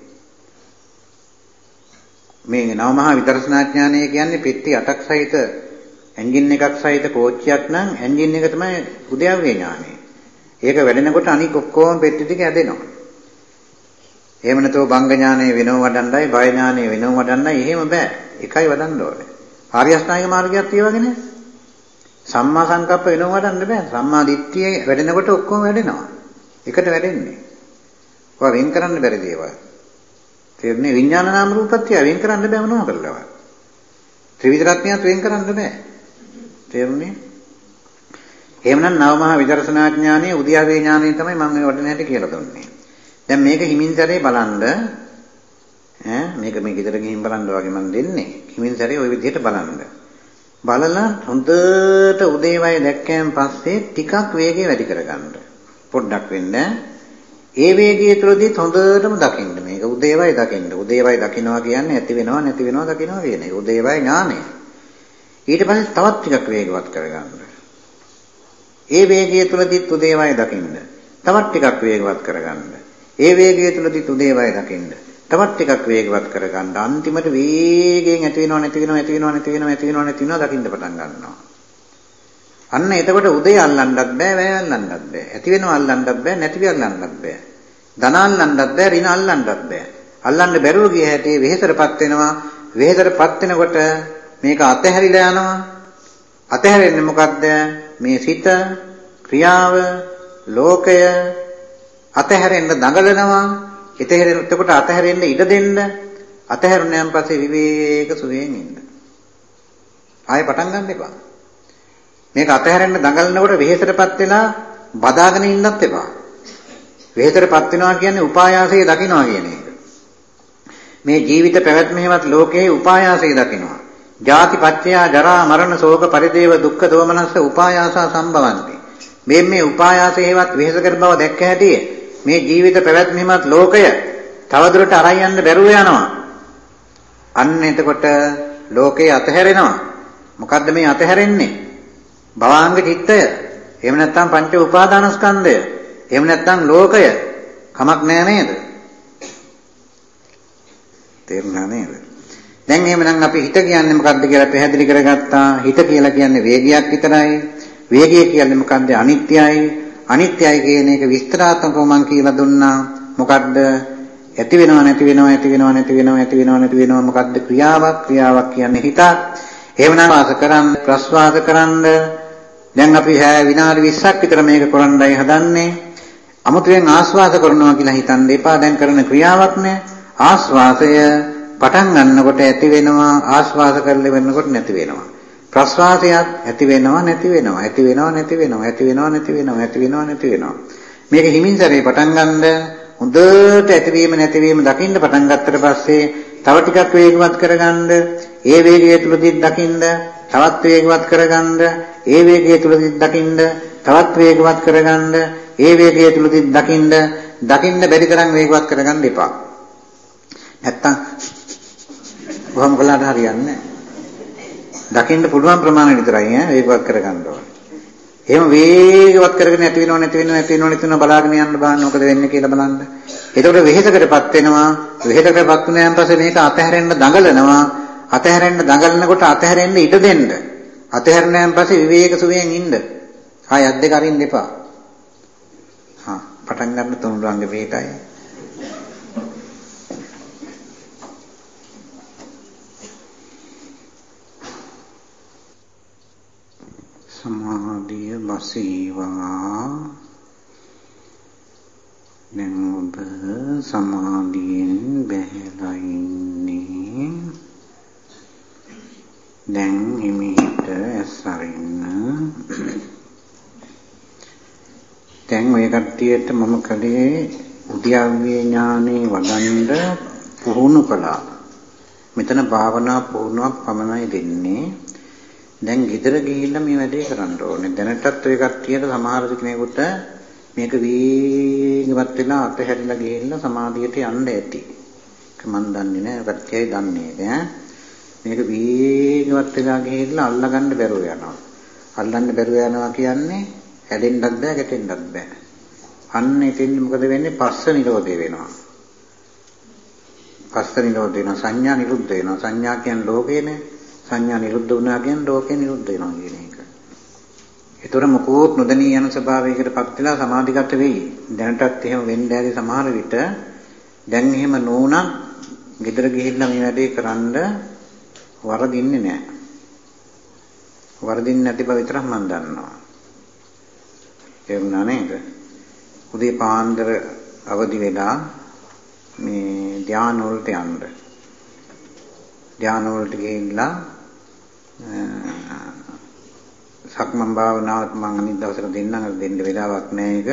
මේ නවමහා විදර්ශනා ඥානය කියන්නේ පෙට්ටි 8ක් සහිත එන්ජින් එකක් සහිත කෝච්චියක් නම් එන්ජින් එක තමයි උද්‍යාවිය ඥානය. ඒක වැඩෙනකොට අනික ඔක්කොම පෙට්ටි ටික ඇදෙනවා. එහෙම නැතුව බංග ඥානෙ වෙනව වඩන්නයි, බය ඥානෙ වෙනව වඩන්නයි එහෙම බෑ. එකයි වඩන්න ඕනේ. ආර්ය අෂ්ටාංගික මාර්ගයත් ඒ වගේනේ. සම්මා සංකප්ප වෙනව වඩන්න බෑ. සම්මා දිට්ඨිය වැඩෙනකොට ඔක්කොම වැඩෙනවා. එකට වැඩෙන්නේ. ඔය වෙන් කරන්න බැරි දේවල්. තේරුණේ විඥාන නාම රූපත්‍ය වෙන් කරන්න බෑ මොනවා කරලවත්. ත්‍රිවිධ රත්නයත් වෙන් කරන්න බෑ. තේරුණේ? එහෙමනම් නවමහා විදර්ශනා ඥානයේ උද්‍යාවේ ඥානය තමයි මම මේ වඩන හැටි කියලා දුන්නේ. දැන් මේක හිමින්සරේ බලන්න ඈ මේක මේ ගෙදර ගිහින් බලන්න වගේ මම දෙන්නේ. හිමින්සරේ ওই විදිහට බලන්න. බලලා හොඳට උදේවයි දැක්කයන් පස්සේ ටිකක් වේගය වැඩි කරගන්න. පොඩ්ඩක් වෙන්න. ඒ වේගය තුළදී හොඳටම දකින්න මේක උදේවයි දකින්න. උදේවයි දකින්නවා කියන්නේ ඇති වෙනවා නැති වෙනවා දකින්නවා කියන එක. උදේවයි ඥානය. ඊට පස්සේ තවත් ටිකක් වේගවත් කරගන්න. ඒ වේගය තුළදී උදේවයි දකින්න. තවත් ටිකක් වේගවත් කරගන්න. ඒ වේගය තුලදී තුදේවය දකින්න. තවත් ටිකක් වේගවත් කරගන්න. අන්තිමට වේගයෙන් ඇති වෙනව නැති වෙනව ඇති වෙනව නැති වෙනව ඇති වෙනව නැති වෙනව දකින්න පටන් ගන්නවා. අන්න එතකොට උදේ අල්ලන්නත් බෑ වැය අල්ලන්නත් බෑ. ඇති වෙනව අල්ලන්නත් බෑ නැති වෙ අල්ලන්නත් බෑ. ධන අල්ලන්නත් බෑ ඍණ අල්ලන්නත් බෑ. අල්ලන්න බැරුව ගිය හැටි වෙහෙතරපත් වෙනවා. වෙහෙතරපත් වෙනකොට මේක අතහැරිලා යනවා. අතහැරෙන්නේ මොකද්ද? මේ සිත, ක්‍රියාව, ලෝකය, අතහැරෙන්න දඟලනවා. එතහැරෙන්න එතකොට අතහැරෙන්න ඉඩ දෙන්න. අතහැරුණාන් පස්සේ විවේක සුවයෙන් ඉන්න. ආයෙ පටන් ගන්න එපා. මේක අතහැරෙන්න දඟලනකොට වෙහෙසටපත් වෙලා බදාගෙන ඉන්නත් එපා. වෙහෙසටපත් වෙනවා කියන්නේ උපායාසය දකින්නවා කියන එක. මේ ජීවිත පැවැත්මේවත් ලෝකයේ උපායාසය දකින්නවා. ජාති පත්‍ය ජරා මරණ ශෝක පරිදේව දුක්ඛ දෝමනස්ස උපායාසා සම්භවಂತಿ. මේ මේ උපායාසයේවත් වෙහෙස කර බව දැක්ක හැටියේ මේ ජීවිත පැවැත්මීමත් ලෝකය තවදුරට අරන් යන්න බැරුව යනවා. අන්න එතකොට ලෝකේ අතහැරෙනවා. මොකද්ද මේ අතහැරෙන්නේ? භවාංග චිත්තය. එහෙම නැත්නම් පංච උපාදානස්කන්ධය. එහෙම නැත්නම් ලෝකය. කමක් නෑ නේද? තේරුණා නේද? දැන් එහෙමනම් අපි හිත කියන්නේ මොකක්ද කියලා පැහැදිලි කරගත්තා. හිත කියලා කියන්නේ වේගයක් විතරයි. වේගය කියන්නේ මොකක්ද? අනිත්‍යයි. අනිත්‍යයි කියන එක විස්තරාත්මකව මම කියලා දුන්නා. මොකද්ද? ඇති වෙනව නැති වෙනව ඇති වෙනව නැති වෙනව ඇති වෙනව නැති වෙනව මොකද්ද ක්‍රියාවක්? ක්‍රියාවක් කියන්නේ හිතක්. එහෙමනම් වාස කරන්න ප්‍රස්වාස කරන්න. දැන් අපි හැය විනාඩි 20ක් විතර මේක කරන්නයි හදන්නේ. අමුතුවෙන් ආස්වාද කරනවා කියලා හිතන්න එපා. දැන් කරන ක්‍රියාවක් නෑ. ආස්වාසය පටන් ගන්නකොට ඇති වෙනවා. ආස්වාද කරලා වෙනකොට නැති වෙනවා. ප්‍රස්වාසයත් ඇති වෙනවා නැති වෙනවා ඇති වෙනවා නැති වෙනවා ඇති වෙනවා නැති වෙනවා ඇති වෙනවා නැති වෙනවා. මේක හිමින් සැරේ පටන් ගන්න හොඳට ඇතිවීම නැතිවීම දකින්න පටන් ගත්තට පස්සේ තව ටිකක් වේගවත් කරගන්න ඒ වේගය තුලදී දකින්න තවත් වේගවත් කරගන්න ඒ වේගය තුලදී දකින්න තවත් වේගවත් කරගන්න ඒ වේගය තුලදී දකින්න දකින්න බැරි තරම් වේගවත් කරගන්න එපා. නැත්තම් කොහොම කළාට හරියන්නේ නැහැ. දකින්න පුළුවන් ප්‍රමාණය විතරයි ඈ වේගවත් කරගන්න ඕනේ එහෙම වේගවත් කරගෙන නැති වෙනව නැති වෙනව නැති වෙනව නැති වෙනව බලාගෙන යන්න බලන්න මොකද වෙන්නේ කියලා බලන්න. එතකොට වෙහෙසකටපත් වෙනවා. වෙහෙසකටපත් වුණාන් පස්සේ මේක අතහැරෙන්න දඟලනවා. අතහැරෙන්න දඟලනකොට අතහැරෙන්න ඉඩ දෙන්න. අතහැරණයන් පස්සේ විවේක සුවයෙන් ඉන්න. ආය අත් දෙක අරින්න එපා. හා පටන් ගන්න තුනුරංගේ මේකයි. සමාධිය බසීවා. දැන් ඔබ සමාධියෙන් බැහැලා ඉන්නේ. දැන් හිමිහිට ඇස් අරින්න. දැන් ඔය කට්ටියට මම කලේ උද්‍යව්‍ය ඥානේ වඩන්ඩ පුහුණු කළා. මෙතන භාවනා පුහුණුවක් පමණයි දෙන්නේ. දැන් ගෙදර ගිහිල්ලා මේ වැඩේ කරන්න ඕනේ. දැනටත් ඔය කට්ටියට සමහර කෙනෙකුට මේක වේගවත් වෙලා අතහැරලා ගිහිල්ලා සමාධියට යන්න ඇති. ඒක මන් දන්නේ නැහැ. කට්ටියයි දන්නේ නැහැ. මේක වේගවත් වෙලා ගිහිල්ලා අල්ලගන්න බැරුව යනවා. අල්ලන්න බැරුව යනවා කියන්නේ හැදෙන්නත් බෑ, ගැටෙන්නත් බෑ. අන්න එතෙන් මොකද වෙන්නේ? පස්ස නිරෝධය වෙනවා. පස්ස නිරෝධ වෙනවා. සංඥා නිරුද්ධ වෙනවා. සංඥා කියන්නේ ලෝකේනේ. සංඥා නිරුද්ධ වුණා කියන්නේ ලෝකේ නිරුද්ධ වෙනවා කියන එක. ඒතර මොකෝත් නොදැනී යන ස්වභාවයකටපත් වෙලා සමාධිගත වෙයි. දැනටත් එහෙම වෙන්න ඇති සමහර විට දැන් එහෙම නොවුණත් ගෙදර ගිහිල්ලා මේ වැඩේ කරන්න වරදින්නේ නැහැ. වරදින්නේ නැති බව විතරක් මම දන්නවා. තේරුණා නේද? උදේ පාන්දර අවදි වෙලා මේ ධානය වලට යන්න. ධානය වලට ගිහිල්ලා සක්මන් භාවනාවත් මම අනිත් දවසට දෙන්නම් අර දෙන්න වෙලාවක් නැහැ ඒක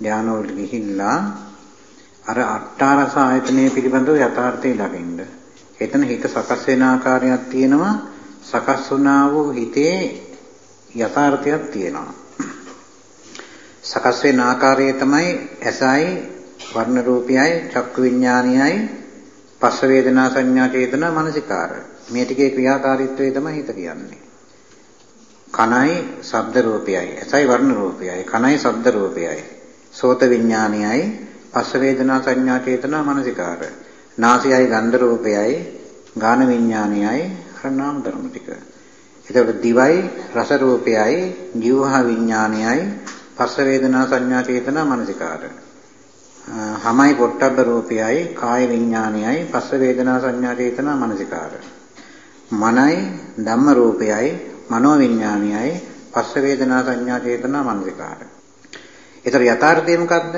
ධාන වලට ගිහිල්ලා අර අට්ඨාරස ආයතනය පිළිබඳව යථාර්ථය දකින්න. එතන හිත සකස් වෙන ආකාරයක් තියෙනවා සකස් වුණා වූ හිතේ යථාර්ථයක් තියෙනවා. සකස් වෙන ආකාරය තමයි ඇසයි වර්ණ රූපයයි චක්කු විඥානයයි පස්ස වේදනා සංඥා චේතනා මනසිකාර මේ ටිකේ ක්‍රියාකාරීත්වය තමයි හිත කියන්නේ. කනයි ශබ්ද රූපයයි. ඇසයි වර්ණ රූපයයි. කනයි ශබ්ද රූපයයි. සෝත විඥානයයි පස්ස වේදනා සංඥා චේතනා මනසිකාර. නාසයයි ගන්ධ රූපයයි ගාන විඥානයයි හරනාම ධර්ම ටික. එතකොට දිවයි රස රූපයයි ජීවහා විඥානයයි පස්ස වේදනා සංඥා චේතනා මනසිකාර. හමයි පොට්ටබ්බ රූපයයි කාය විඥානයයි පස්ස වේදනා සංඥා චේතනා මනසිකාර. මනයි ධම්ම රූපයයි මනෝ විඥානයයි පස්ස වේදනා සංඥා චේතනා මනසිකාර ඒතර යථාර්ථය මොකද්ද?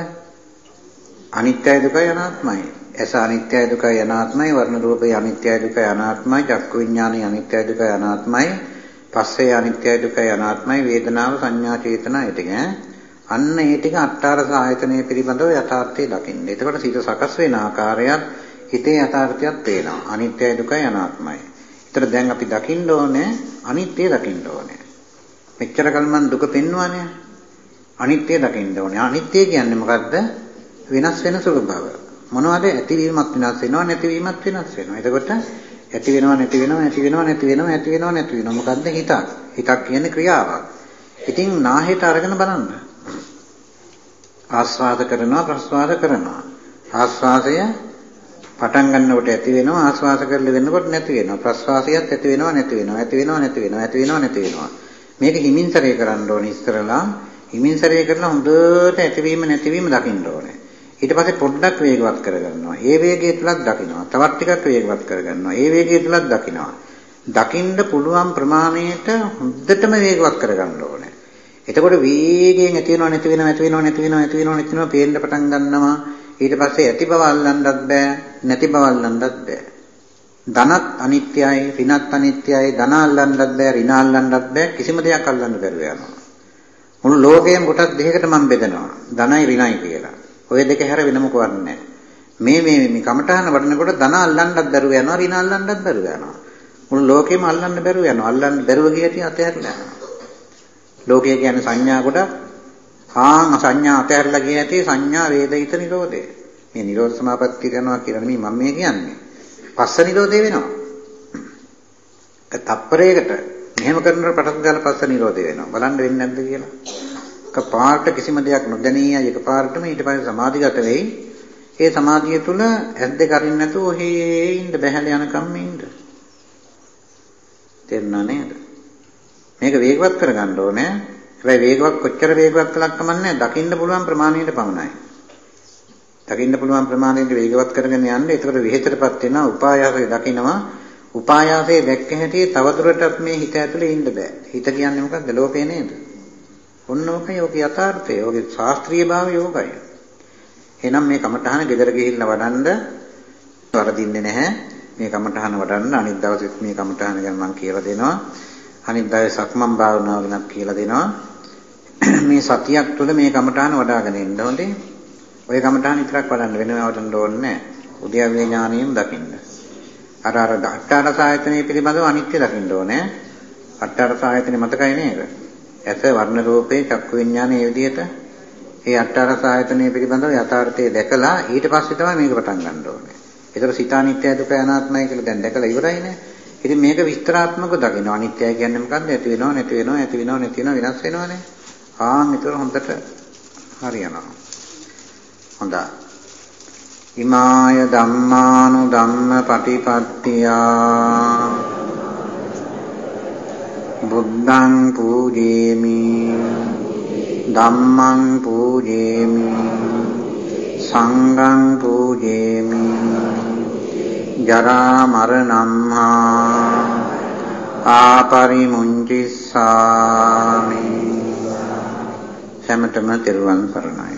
අනිත්‍යයි දුකයි අනාත්මයි. ඇස අනිත්‍යයි දුකයි අනාත්මයි. වර්ණ රූපේ අනිත්‍යයි දුකයි අනාත්මයි. චක්කු විඥානය අනිත්‍යයි දුකයි අනාත්මයි. පස්සේ අනිත්‍යයි දුකයි අනාත්මයි. වේදනාව සංඥා චේතනා ඒ ටික අන්න ඒ ටික අට්ඨාරස ආයතනය පිළිබඳව යථාර්ථය දකින්න. එතකොට සිත සකස් වෙන ආකාරයත් හිතේ යථාර්ථයක් පේනවා. අනිත්‍යයි දුකයි අනාත්මයි. ඒතර දැන් අපි දකින්න ඕනේ අනිත්‍ය දකින්න ඕනේ. මෙච්චර කල් මම දුක පෙන්වන්නේ අනිත්‍ය දකින්න ඕනේ. අනිත්‍ය කියන්නේ මොකද්ද? වෙනස් වෙන ස්වභාව. මොනවද ඇතිවීමක් වෙනස් වෙනවා නැතිවීමක් වෙනස් වෙනවා. එතකොට ඇති වෙනවා නැති වෙනවා ඇති වෙනවා නැති වෙනවා ඇති වෙනවා නැති වෙනවා. මොකද්ද හිතක්? හිතක් කියන්නේ ක්‍රියාවක්. ඉතින් නාහෙට අරගෙන බලන්න. ආස්වාද කරනවා ප්‍රස්වාද කරනවා. ආස්වාදය පටන් ගන්නකොට ඇති වෙනවා ආස්වාස කරලා වෙනකොට නැති වෙනවා. ප්‍රස්වාසයත් ඇති වෙනවා නැති වෙනවා. ඇති වෙනවා නැති වෙනවා. ඇති වෙනවා නැති වෙනවා. මේක හිමින්සරේ කරන්න ඕනේ ඉස්සරලා. හිමින්සරේ කරලා හොඳට ඇතිවීම නැතිවීම දකින්න ඕනේ. ඊට පස්සේ පොඩ්ඩක් වේගවත් කරගන්නවා. ඒ වේගය තුලත් දකින්නවා. තවත් ටිකක් වේගවත් කරගන්නවා. ඒ වේගය තුලත් දකින්නවා. දකින්න පුළුවන් ප්‍රමාණයට හොඳටම වේගවත් කරගන්න ඕනේ. එතකොට වේගයෙන් ඇති වෙනව නැති වෙනව ඇති වෙනව නැති වෙනව ඇති වෙනව නැති වෙනව පේන්න පටන් ගන්නවා. ඊට පස්සේ ඇති බව අල්ලන්නත් බෑ නැති බව අල්ලන්නත් බෑ. ධනත් අනිත්‍යයි ඍණත් අනිත්‍යයි ධන අල්ලන්නත් බෑ ඍණ අල්ලන්නත් බෑ කිසිම දෙයක් අල්ලන්න බැරුව යනවා. මුළු ලෝකයම කොටස් දෙකකට මම බෙදනවා. ධනයි ඍණයි කියලා. ඔය දෙක හැර වෙන මොකවත් නැහැ. මේ මේ මේ කමඨාන වඩනකොට ධන අල්ලන්නත් බැරුව යනවා ඍණ අල්ලන්නත් බැරුව යනවා. මුළු ලෝකෙම අල්ලන්න බැරුව යනවා. අල්ලන්න බැරුව ගියටි අතහැරලා යනවා. ලෝකය කියන්නේ සංඥා කොටක් ආන් සංඥා අතහැරලා ගිය හැටි සංඥා වේදිත නිරෝධය. මේ නිරෝධ සමාපatti කරනවා කියලා නෙමෙයි මම මේ කියන්නේ. පස්ස නිරෝධය වෙනවා. තප්පරයකට මෙහෙම කරනකොට පටන් ගන්න පස්ස නිරෝධය වෙනවා. බලන්න වෙන්නේ නැද්ද කියලා. එක පාට කිසිම දෙයක් නොදැනී එක පාටම ඊට පස්සේ සමාධිගත වෙයි. ඒ සමාධිය තුල ඇස් දෙක අරින්න නැතුව ඔහේ ඉන්න බැහැල යනකම් ඉන්න. තේරුණා නේද? මේක වේගවත් කරගන්න ඕනේ. හැබැයි වේගවත් කොච්චර වේගවත් කළක් කමන්නේ දකින්න පුළුවන් ප්‍රමාණයට පමණයි. දකින්න පුළුවන් ප්‍රමාණයට වේගවත් කරගෙන යන්න ඒකට විහෙතරපත් වෙනවා උපායාසය දකින්නවා. උපායාසයේ දැක්ක හැටි තවදුරටත් මේ හිත ඇතුලේ ඉන්න බෑ. හිත කියන්නේ මොකක්ද? ලෝකේ නේද? ඔන්න ඕකයි ඔකේ යථාර්ථය. ඔකේ ශාස්ත්‍රීය භාවය ඕකයි. එහෙනම් මේ කමඨහන ගෙදර ගිහිල්ලා වඩන්න වරදින්නේ නැහැ. මේ කමඨහන වඩන්න අනිත් දවසෙත් මේ කමඨහන ගැන මම කියලා දෙනවා. අනිත් දවසේ සක්මන් භාවනාව ගැන කියලා දෙනවා. <clears throat> මේ සතියක් තුළ මේ කමඨාන වඩ아가න ඉන්න හොඳේ. ඔය කමඨාන විතරක් වඩන්න වෙනවට ඕනේ නැහැ. උද්‍යව්‍ය ඥානියෙන් දකින්න. අර අර අට්ඨාරස ආයතනය පිළිබඳව අනිත්‍ය දකින්න ඕනේ. අට්ඨාරස ආයතනය මතකයි නේද? ඇස වර්ණ රූපේ චක්කු විඥාන මේ විදිහට ඒ අට්ඨාරස ආයතනය පිළිබඳව යථාර්ථය දැකලා ඊට පස්සේ තමයි මේක පටන් ගන්න ඕනේ. ඒතර සිතානිත්‍ය දුක අනාත්මයි කියලා දැන් දැකලා ඉවරයිනේ. ඉතින් මේක විස්තරාත්මකව දකින්න අනිත්‍යය කියන්නේ මොකද්ද? ඇති වෙනව නැති වෙනව ඇති වෙනව නැති වෙනව වෙනස් වෙනවනේ. ආන් ඒතර හොඳට හරියනවා. හොඳයි. ඉමාය ධම්මානු ධම්ම පටිපත්තියා. බුද්ධං පූජේමි. ධම්මං පූජේමි. සංඝං පූජේමි. ජරා මරණම්හා ආපරිමුංචිස්සාමි. සැමටම තෙරුවන් සරණයි.